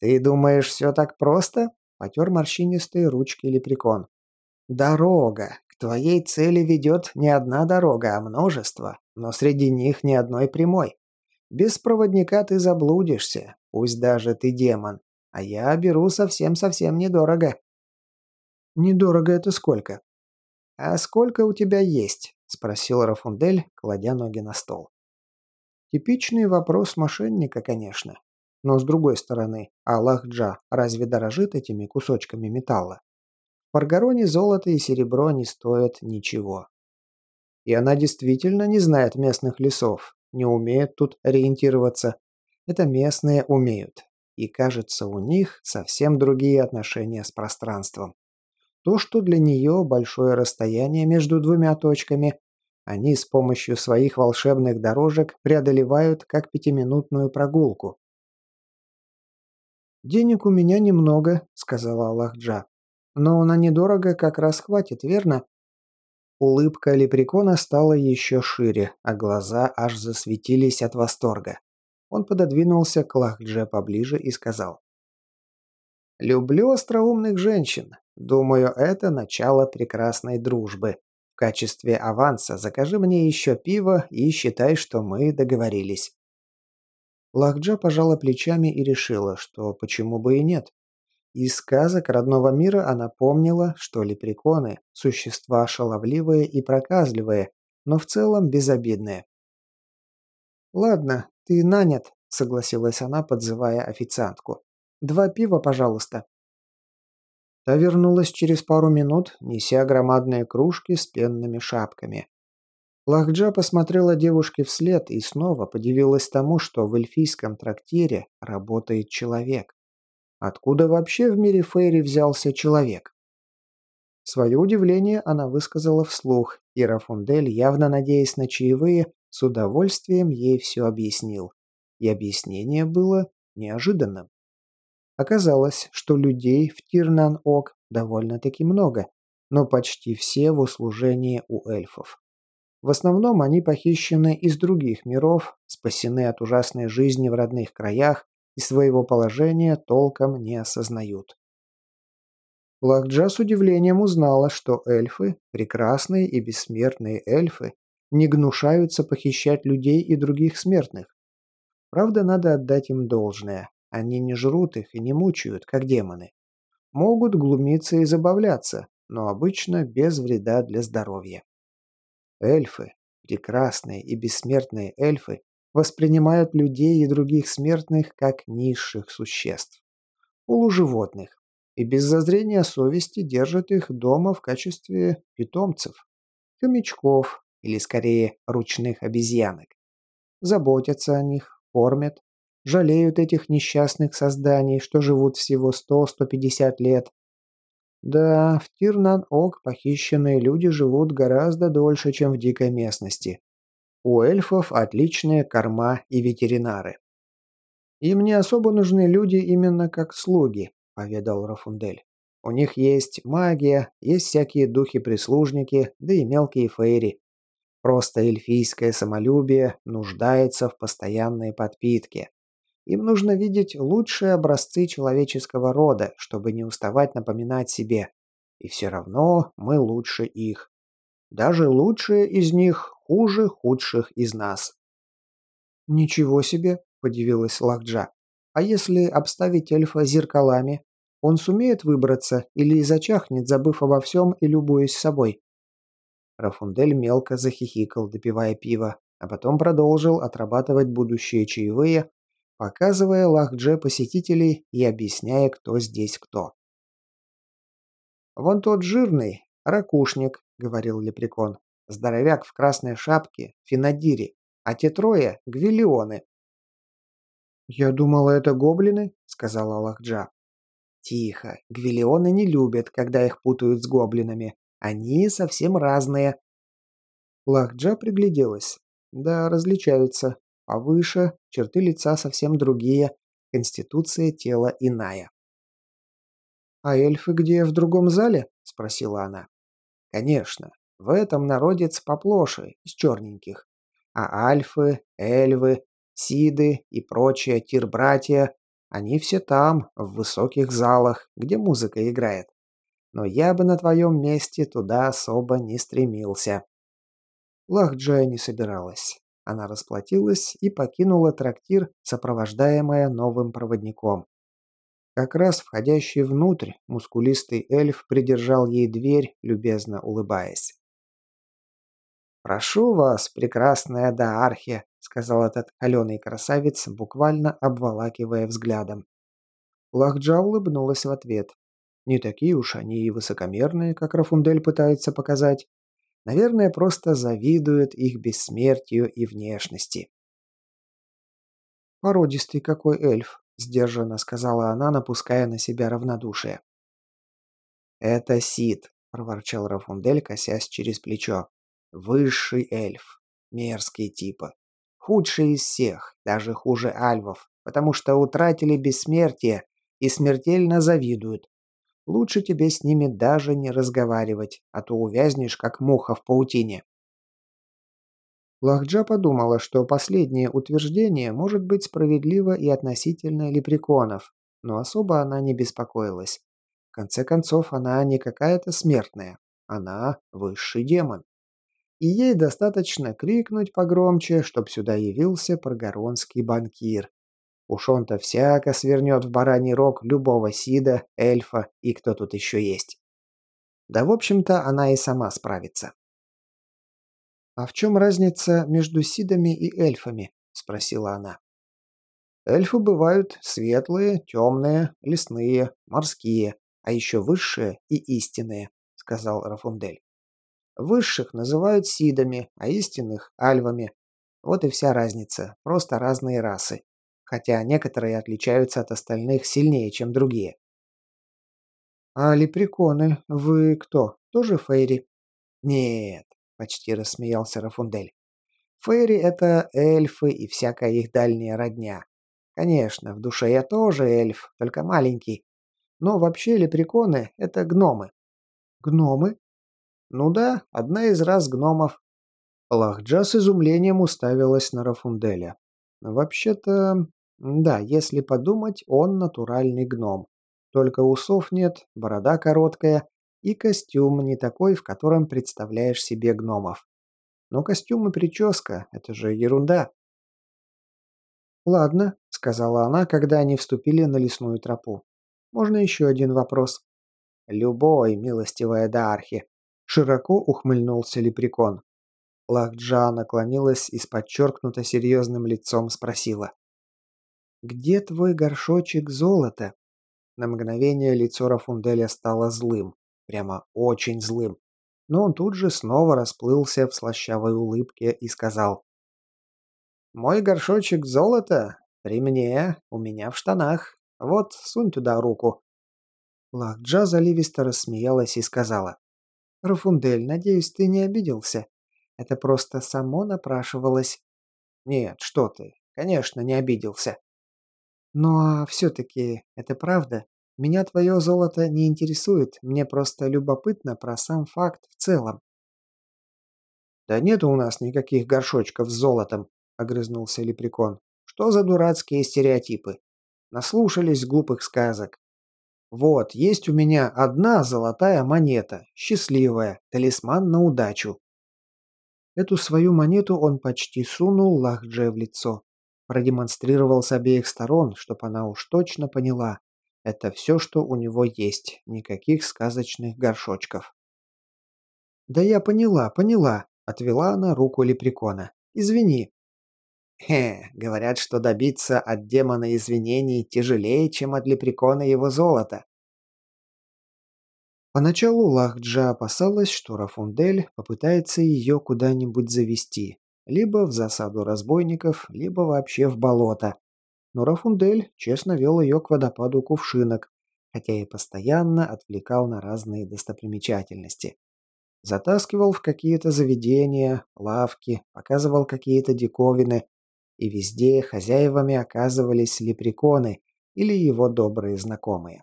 S1: «Ты думаешь, все так просто?» — потер морщинистые ручки лепрекон. «Дорога. К твоей цели ведет не одна дорога, а множество, но среди них ни одной прямой. Без проводника ты заблудишься, пусть даже ты демон. А я беру совсем-совсем недорого». «Недорого это сколько?» «А сколько у тебя есть?» – спросил Рафундель, кладя ноги на стол. Типичный вопрос мошенника, конечно. Но с другой стороны, Аллах-Джа разве дорожит этими кусочками металла? В Паргароне золото и серебро не стоят ничего. И она действительно не знает местных лесов, не умеет тут ориентироваться. Это местные умеют. И кажется, у них совсем другие отношения с пространством. То, что для нее большое расстояние между двумя точками, они с помощью своих волшебных дорожек преодолевают как пятиминутную прогулку. «Денег у меня немного», — сказала Аллахджа. «Но на недорого как раз хватит, верно?» Улыбка лепрекона стала еще шире, а глаза аж засветились от восторга. Он пододвинулся к Лахдже поближе и сказал. «Люблю остроумных женщин. Думаю, это начало прекрасной дружбы. В качестве аванса закажи мне еще пиво и считай, что мы договорились». Лахджа пожала плечами и решила, что почему бы и нет. Из сказок родного мира она помнила, что лепреконы – существа шаловливые и проказливые, но в целом безобидные. «Ладно, ты нанят», – согласилась она, подзывая официантку. «Два пива, пожалуйста». Та вернулась через пару минут, неся громадные кружки с пенными шапками. Лахджа посмотрела девушке вслед и снова подивилась тому, что в эльфийском трактире работает человек. Откуда вообще в мире Фейри взялся человек? Свое удивление она высказала вслух, и Рафундель, явно надеясь на чаевые, с удовольствием ей все объяснил. И объяснение было неожиданным. Оказалось, что людей в Тирнан-Ок довольно-таки много, но почти все в услужении у эльфов. В основном они похищены из других миров, спасены от ужасной жизни в родных краях и своего положения толком не осознают. Лахджа с удивлением узнала, что эльфы, прекрасные и бессмертные эльфы, не гнушаются похищать людей и других смертных. Правда, надо отдать им должное. Они не жрут их и не мучают, как демоны. Могут глумиться и забавляться, но обычно без вреда для здоровья. Эльфы, прекрасные и бессмертные эльфы, воспринимают людей и других смертных как низших существ, полуживотных, и без зазрения совести держат их дома в качестве питомцев, хомячков или скорее ручных обезьянок. Заботятся о них, кормят, жалеют этих несчастных созданий, что живут всего 100-150 лет, да, в Тирнан-Ок похищенные люди живут гораздо дольше, чем в дикой местности. У эльфов отличные корма и ветеринары. «Им не особо нужны люди именно как слуги», — поведал Рафундель. «У них есть магия, есть всякие духи-прислужники, да и мелкие фейри. Просто эльфийское самолюбие нуждается в постоянной подпитке. Им нужно видеть лучшие образцы человеческого рода, чтобы не уставать напоминать себе. И все равно мы лучше их. Даже лучшие из них хуже худших из нас. «Ничего себе!» – подивилась Лахджа. «А если обставить эльфа зеркалами? Он сумеет выбраться или зачахнет, забыв обо всем и любуясь собой?» Рафундель мелко захихикал, допивая пиво, а потом продолжил отрабатывать будущие чаевые, показывая Лахдже посетителей и объясняя, кто здесь кто. «Вон тот жирный, ракушник», — говорил Лепрекон. «Здоровяк в красной шапке, финадири, а те трое — гвиллионы». «Я думала, это гоблины», — сказала Лахджа. «Тихо. Гвиллионы не любят, когда их путают с гоблинами. Они совсем разные». Лахджа пригляделась. Да, различаются. А выше черты лица совсем другие, конституция тела иная. «А эльфы где, в другом зале?» – спросила она. «Конечно. В этом народец поплоше, из черненьких. А альфы, эльвы, сиды и прочие тир-братья, они все там, в высоких залах, где музыка играет. Но я бы на твоем месте туда особо не стремился». Лахджая не собиралась. Она расплатилась и покинула трактир, сопровождаемая новым проводником. Как раз входящий внутрь, мускулистый эльф придержал ей дверь, любезно улыбаясь. «Прошу вас, прекрасная Даархия», — сказал этот холеный красавец, буквально обволакивая взглядом. Лахджа улыбнулась в ответ. Не такие уж они и высокомерные, как Рафундель пытается показать. Наверное, просто завидуют их бессмертию и внешности. «Породистый какой эльф», — сдержанно сказала она, напуская на себя равнодушие. «Это Сид», — проворчал Рафундель, косясь через плечо. «Высший эльф. Мерзкие типы. Худший из всех, даже хуже альвов, потому что утратили бессмертие и смертельно завидуют. Лучше тебе с ними даже не разговаривать, а то увязнешь, как муха в паутине». Лахджа подумала, что последнее утверждение может быть справедливо и относительно лепреконов, но особо она не беспокоилась. В конце концов, она не какая-то смертная, она высший демон. И ей достаточно крикнуть погромче, чтоб сюда явился прогоронский банкир. Уж он-то всяко свернет в бараний рог любого Сида, эльфа и кто тут еще есть. Да, в общем-то, она и сама справится. «А в чем разница между Сидами и эльфами?» – спросила она. «Эльфы бывают светлые, темные, лесные, морские, а еще высшие и истинные», – сказал Рафундель. «Высших называют Сидами, а истинных – альвами. Вот и вся разница, просто разные расы хотя некоторые отличаются от остальных сильнее, чем другие. «А лепреконы, вы кто, тоже Фейри?» «Нет», — почти рассмеялся Рафундель. «Фейри — это эльфы и всякая их дальняя родня. Конечно, в душе я тоже эльф, только маленький. Но вообще лепреконы — это гномы». «Гномы?» «Ну да, одна из раз гномов». Лахджа с изумлением уставилась на Рафунделя. «Вообще-то, да, если подумать, он натуральный гном. Только усов нет, борода короткая и костюм не такой, в котором представляешь себе гномов. Но костюм и прическа – это же ерунда. «Ладно», – сказала она, когда они вступили на лесную тропу. «Можно еще один вопрос?» «Любой, милостивая Даархи», – широко ухмыльнулся лепрекон. Лахджа наклонилась и с подчеркнуто серьезным лицом спросила. «Где твой горшочек золота?» На мгновение лицо Рафунделя стало злым. Прямо очень злым. Но он тут же снова расплылся в слащавой улыбке и сказал. «Мой горшочек золота при мне, у меня в штанах. Вот, сунь туда руку». Лахджа заливисто рассмеялась и сказала. «Рафундель, надеюсь, ты не обиделся? Это просто само напрашивалось». «Нет, что ты, конечно, не обиделся. Ну а все-таки это правда? Меня твое золото не интересует, мне просто любопытно про сам факт в целом. «Да нет у нас никаких горшочков с золотом», — огрызнулся Лепрекон. «Что за дурацкие стереотипы? Наслушались глупых сказок. Вот, есть у меня одна золотая монета, счастливая, талисман на удачу». Эту свою монету он почти сунул Лахдже в лицо. Продемонстрировал с обеих сторон, чтобы она уж точно поняла. Это все, что у него есть, никаких сказочных горшочков. «Да я поняла, поняла», — отвела она руку лепрекона. «Извини». «Хе, говорят, что добиться от демона извинений тяжелее, чем от лепрекона его золота». Поначалу Лахджа опасалась, что Рафундель попытается ее куда-нибудь завести, либо в засаду разбойников, либо вообще в болото. Но Рафундель честно вел ее к водопаду кувшинок, хотя и постоянно отвлекал на разные достопримечательности. Затаскивал в какие-то заведения, лавки, показывал какие-то диковины, и везде хозяевами оказывались лепреконы или его добрые знакомые.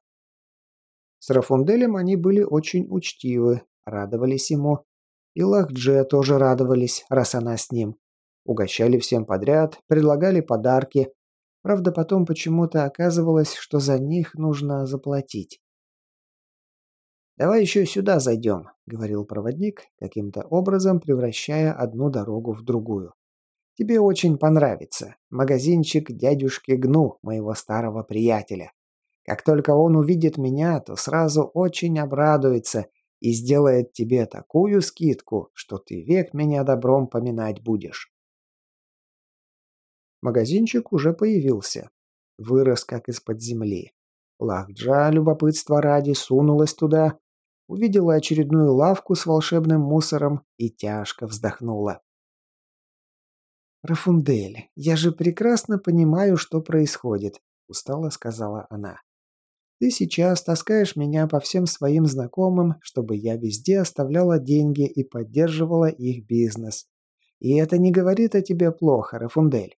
S1: С Рафунделем они были очень учтивы, радовались ему и Лахдже тоже радовались, раз она с ним. Угощали всем подряд, предлагали подарки. Правда, потом почему-то оказывалось, что за них нужно заплатить. «Давай еще сюда зайдем», — говорил проводник, каким-то образом превращая одну дорогу в другую. «Тебе очень понравится. Магазинчик дядюшки Гну, моего старого приятеля. Как только он увидит меня, то сразу очень обрадуется и сделает тебе такую скидку, что ты век меня добром поминать будешь. Магазинчик уже появился. Вырос как из-под земли. Лахджа, любопытства ради, сунулась туда, увидела очередную лавку с волшебным мусором и тяжко вздохнула. «Рафундель, я же прекрасно понимаю, что происходит», — устало сказала она. Ты сейчас таскаешь меня по всем своим знакомым, чтобы я везде оставляла деньги и поддерживала их бизнес. И это не говорит о тебе плохо, Рафундель.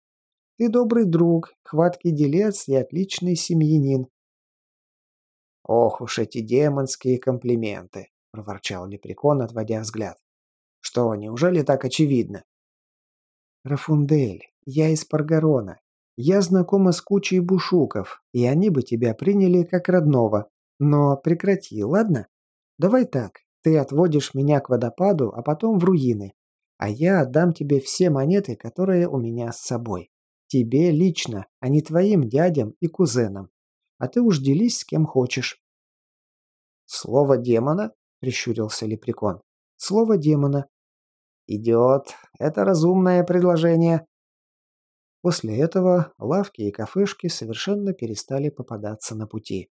S1: Ты добрый друг, хваткий делец и отличный семьянин. Ох уж эти демонские комплименты, проворчал Лепрекон, отводя взгляд. Что, неужели так очевидно? Рафундель, я из Паргарона. Я знакома с кучей бушуков, и они бы тебя приняли как родного. Но прекрати, ладно? Давай так, ты отводишь меня к водопаду, а потом в руины. А я отдам тебе все монеты, которые у меня с собой. Тебе лично, а не твоим дядям и кузенам. А ты уж делись с кем хочешь. «Слово демона?» – прищурился Лепрекон. «Слово демона». «Идет. Это разумное предложение. После этого лавки и кафешки совершенно перестали попадаться на пути.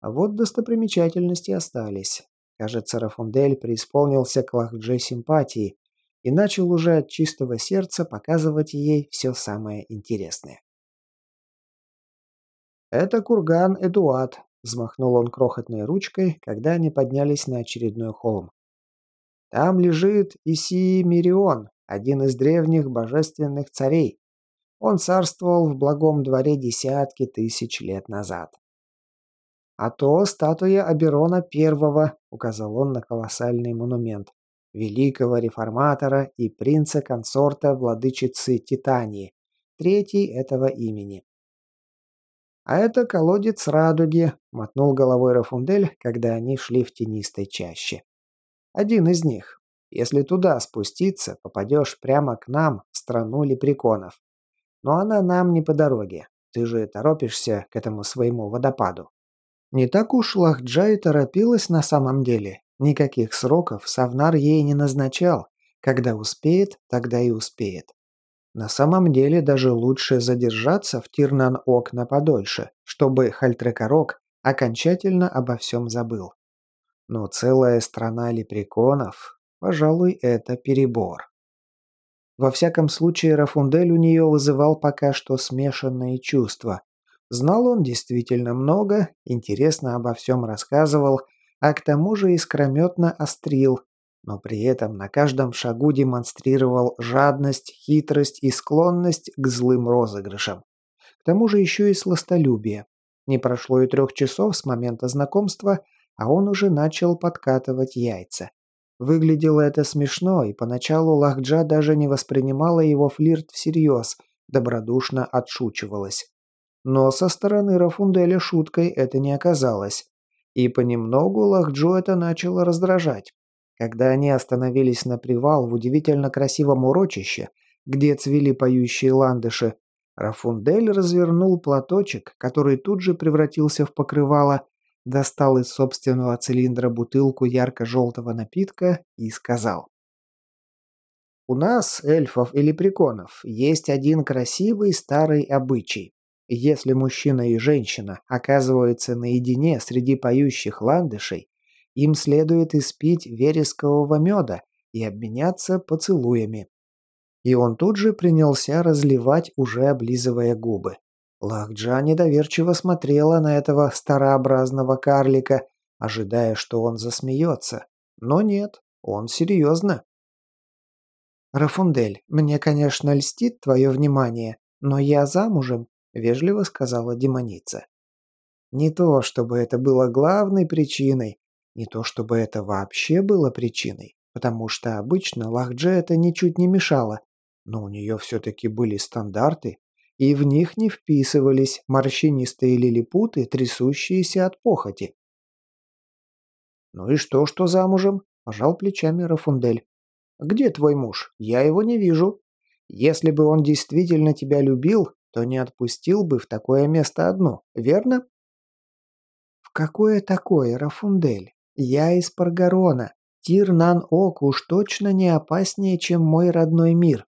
S1: А вот достопримечательности остались. Кажется, Рафундель преисполнился к Лахдже симпатии и начал уже от чистого сердца показывать ей все самое интересное. «Это курган Эдуат», — взмахнул он крохотной ручкой, когда они поднялись на очередной холм. «Там лежит Исии Мирион, один из древних божественных царей. Он царствовал в благом дворе десятки тысяч лет назад. «А то статуя Аберона Первого», — указал он на колоссальный монумент, великого реформатора и принца-консорта владычицы Титании, третий этого имени. «А это колодец радуги», — мотнул головой Рафундель, когда они шли в тенистой чаще. «Один из них. Если туда спуститься, попадешь прямо к нам, в страну лепреконов. Но она нам не по дороге. Ты же торопишься к этому своему водопаду. Не так уж Лахджай торопилась на самом деле. Никаких сроков Савнар ей не назначал. Когда успеет, тогда и успеет. На самом деле даже лучше задержаться в Тирнан-Ок на подольше, чтобы Хальтрекорок окончательно обо всем забыл. Но целая страна лепреконов, пожалуй, это перебор. Во всяком случае, Рафундель у нее вызывал пока что смешанные чувства. Знал он действительно много, интересно обо всем рассказывал, а к тому же искрометно острил, но при этом на каждом шагу демонстрировал жадность, хитрость и склонность к злым розыгрышам. К тому же еще и сластолюбие. Не прошло и трех часов с момента знакомства, а он уже начал подкатывать яйца. Выглядело это смешно, и поначалу Лахджа даже не воспринимала его флирт всерьез, добродушно отшучивалась. Но со стороны Рафунделя шуткой это не оказалось. И понемногу Лахджу это начало раздражать. Когда они остановились на привал в удивительно красивом урочище, где цвели поющие ландыши, Рафундель развернул платочек, который тут же превратился в покрывало, достал из собственного цилиндра бутылку ярко-желтого напитка и сказал. «У нас, эльфов или приконов, есть один красивый старый обычай. Если мужчина и женщина оказываются наедине среди поющих ландышей, им следует испить верескового меда и обменяться поцелуями». И он тут же принялся разливать, уже облизывая губы. Лахджа недоверчиво смотрела на этого старообразного карлика, ожидая, что он засмеется. Но нет, он серьезно. «Рафундель, мне, конечно, льстит твое внимание, но я замужем», — вежливо сказала демоница. Не то, чтобы это было главной причиной, не то, чтобы это вообще было причиной, потому что обычно Лахдже это ничуть не мешало, но у нее все-таки были стандарты, и в них не вписывались морщинистые лилипуты, трясущиеся от похоти. «Ну и что, что замужем?» – пожал плечами Рафундель. «Где твой муж? Я его не вижу. Если бы он действительно тебя любил, то не отпустил бы в такое место одно, верно?» «В какое такое, Рафундель? Я из Паргарона. Тир-Нан-Ок уж точно не опаснее, чем мой родной мир».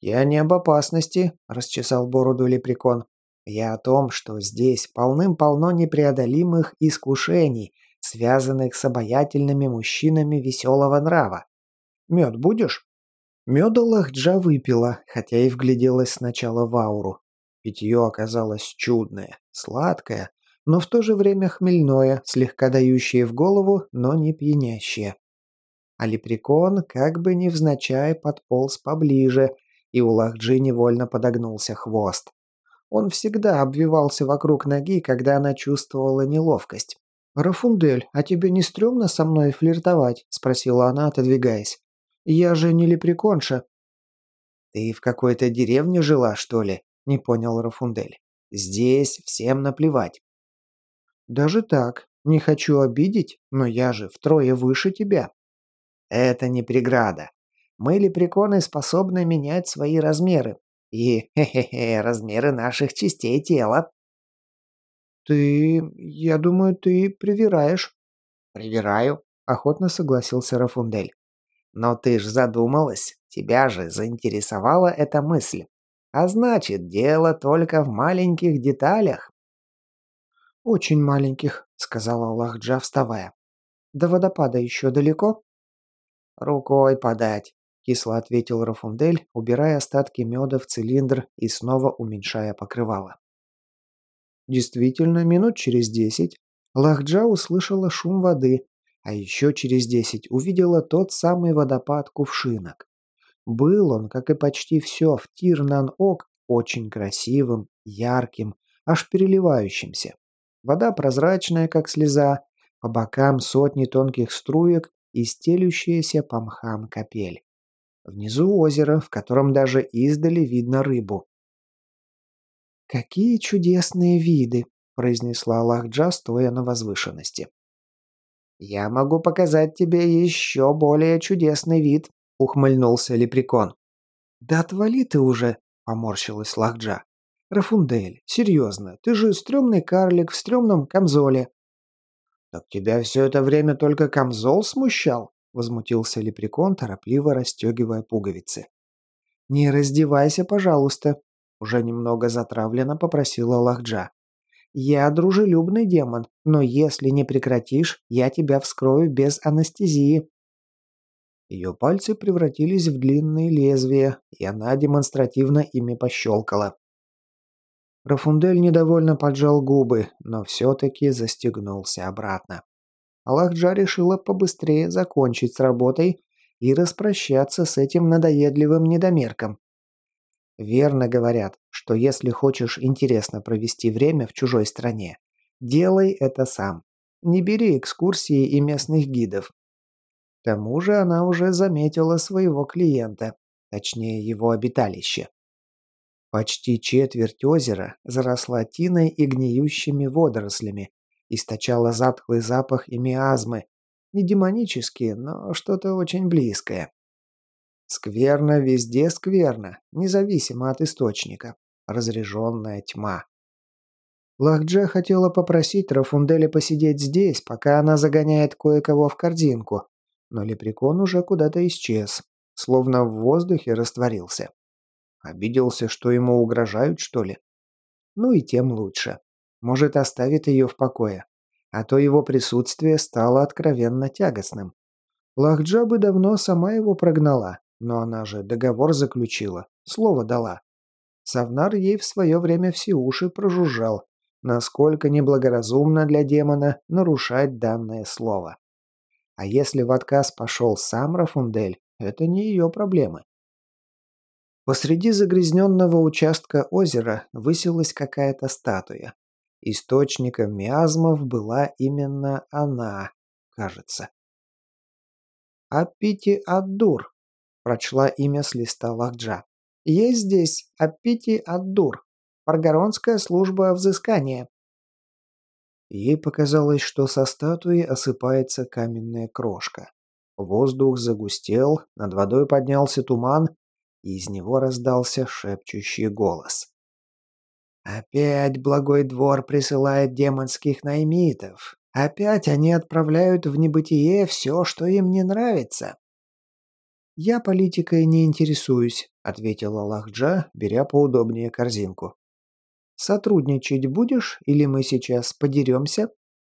S1: «Я не об опасности», – расчесал бороду лепрекон. «Я о том, что здесь полным-полно непреодолимых искушений, связанных с обаятельными мужчинами веселого нрава. Мед будешь?» Меда Лахджа выпила, хотя и вгляделась сначала в ауру. Питье оказалось чудное, сладкое, но в то же время хмельное, слегка дающее в голову, но не пьянящее. А лепрекон как бы невзначай подполз поближе, и у Лахджи невольно подогнулся хвост. Он всегда обвивался вокруг ноги, когда она чувствовала неловкость. «Рафундель, а тебе не стрёмно со мной флиртовать?» – спросила она, отодвигаясь. «Я же не лепреконша». «Ты в какой-то деревне жила, что ли?» – не понял Рафундель. «Здесь всем наплевать. «Даже так. Не хочу обидеть, но я же втрое выше тебя». «Это не преграда. Мы, лепреконы, способны менять свои размеры. И, хе-хе-хе, размеры наших частей тела». «Ты... я думаю, ты привираешь». «Привираю», — охотно согласился Рафундель. «Но ты ж задумалась. Тебя же заинтересовала эта мысль. А значит, дело только в маленьких деталях. «Очень маленьких», — сказала Лахджа, вставая. «До водопада еще далеко?» «Рукой подать», — кисло ответил Рафундель, убирая остатки меда в цилиндр и снова уменьшая покрывало. Действительно, минут через десять Лахджа услышала шум воды, а еще через десять увидела тот самый водопад кувшинок. Был он, как и почти все в Тирнан-Ок, очень красивым, ярким, аж переливающимся. Вода прозрачная, как слеза, по бокам сотни тонких струек и стелющаяся по мхам капель. Внизу озеро, в котором даже издали видно рыбу. «Какие чудесные виды!» – произнесла Аллахджа, стоя на возвышенности. «Я могу показать тебе еще более чудесный вид», – ухмыльнулся лепрекон. «Да отвали ты уже!» – поморщилась Лахджа. «Рафундель, серьезно, ты же стрёмный карлик в стрёмном камзоле». «Так тебя все это время только камзол смущал?» – возмутился лепрекон, торопливо расстегивая пуговицы. «Не раздевайся, пожалуйста», – уже немного затравленно попросила Лахджа. «Я дружелюбный демон, но если не прекратишь, я тебя вскрою без анестезии». Ее пальцы превратились в длинные лезвия, и она демонстративно ими пощелкала. Рафундель недовольно поджал губы, но все-таки застегнулся обратно. Аллахджа решила побыстрее закончить с работой и распрощаться с этим надоедливым недомерком. Верно говорят, что если хочешь интересно провести время в чужой стране, делай это сам. Не бери экскурсии и местных гидов. К тому же она уже заметила своего клиента, точнее его обиталище. Почти четверть озера заросла тиной и гниющими водорослями, источала затхлый запах и миазмы, не демонические, но что-то очень близкое. Скверно везде скверно, независимо от источника. Разреженная тьма. Лахдже хотела попросить Рафунделя посидеть здесь, пока она загоняет кое-кого в корзинку, но лепрекон уже куда-то исчез, словно в воздухе растворился. Обиделся, что ему угрожают, что ли? Ну и тем лучше. Может, оставит ее в покое. А то его присутствие стало откровенно тягостным. Лахджа бы давно сама его прогнала, но она же договор заключила, слово дала. Савнар ей в свое время все уши прожужжал, насколько неблагоразумно для демона нарушать данное слово. А если в отказ пошел сам Рафундель, это не ее проблемы. Посреди загрязненного участка озера высилась какая-то статуя. Источником миазмов была именно она, кажется. «Аппити Аддур», – прочла имя с листа Лахджа. «Есть здесь Аппити Аддур, Паргаронская служба взыскания». Ей показалось, что со статуи осыпается каменная крошка. Воздух загустел, над водой поднялся туман, и из него раздался шепчущий голос. «Опять благой двор присылает демонских наймитов. Опять они отправляют в небытие все, что им не нравится. «Я политикой не интересуюсь», — ответила Лахджа, беря поудобнее корзинку. «Сотрудничать будешь, или мы сейчас подеремся?»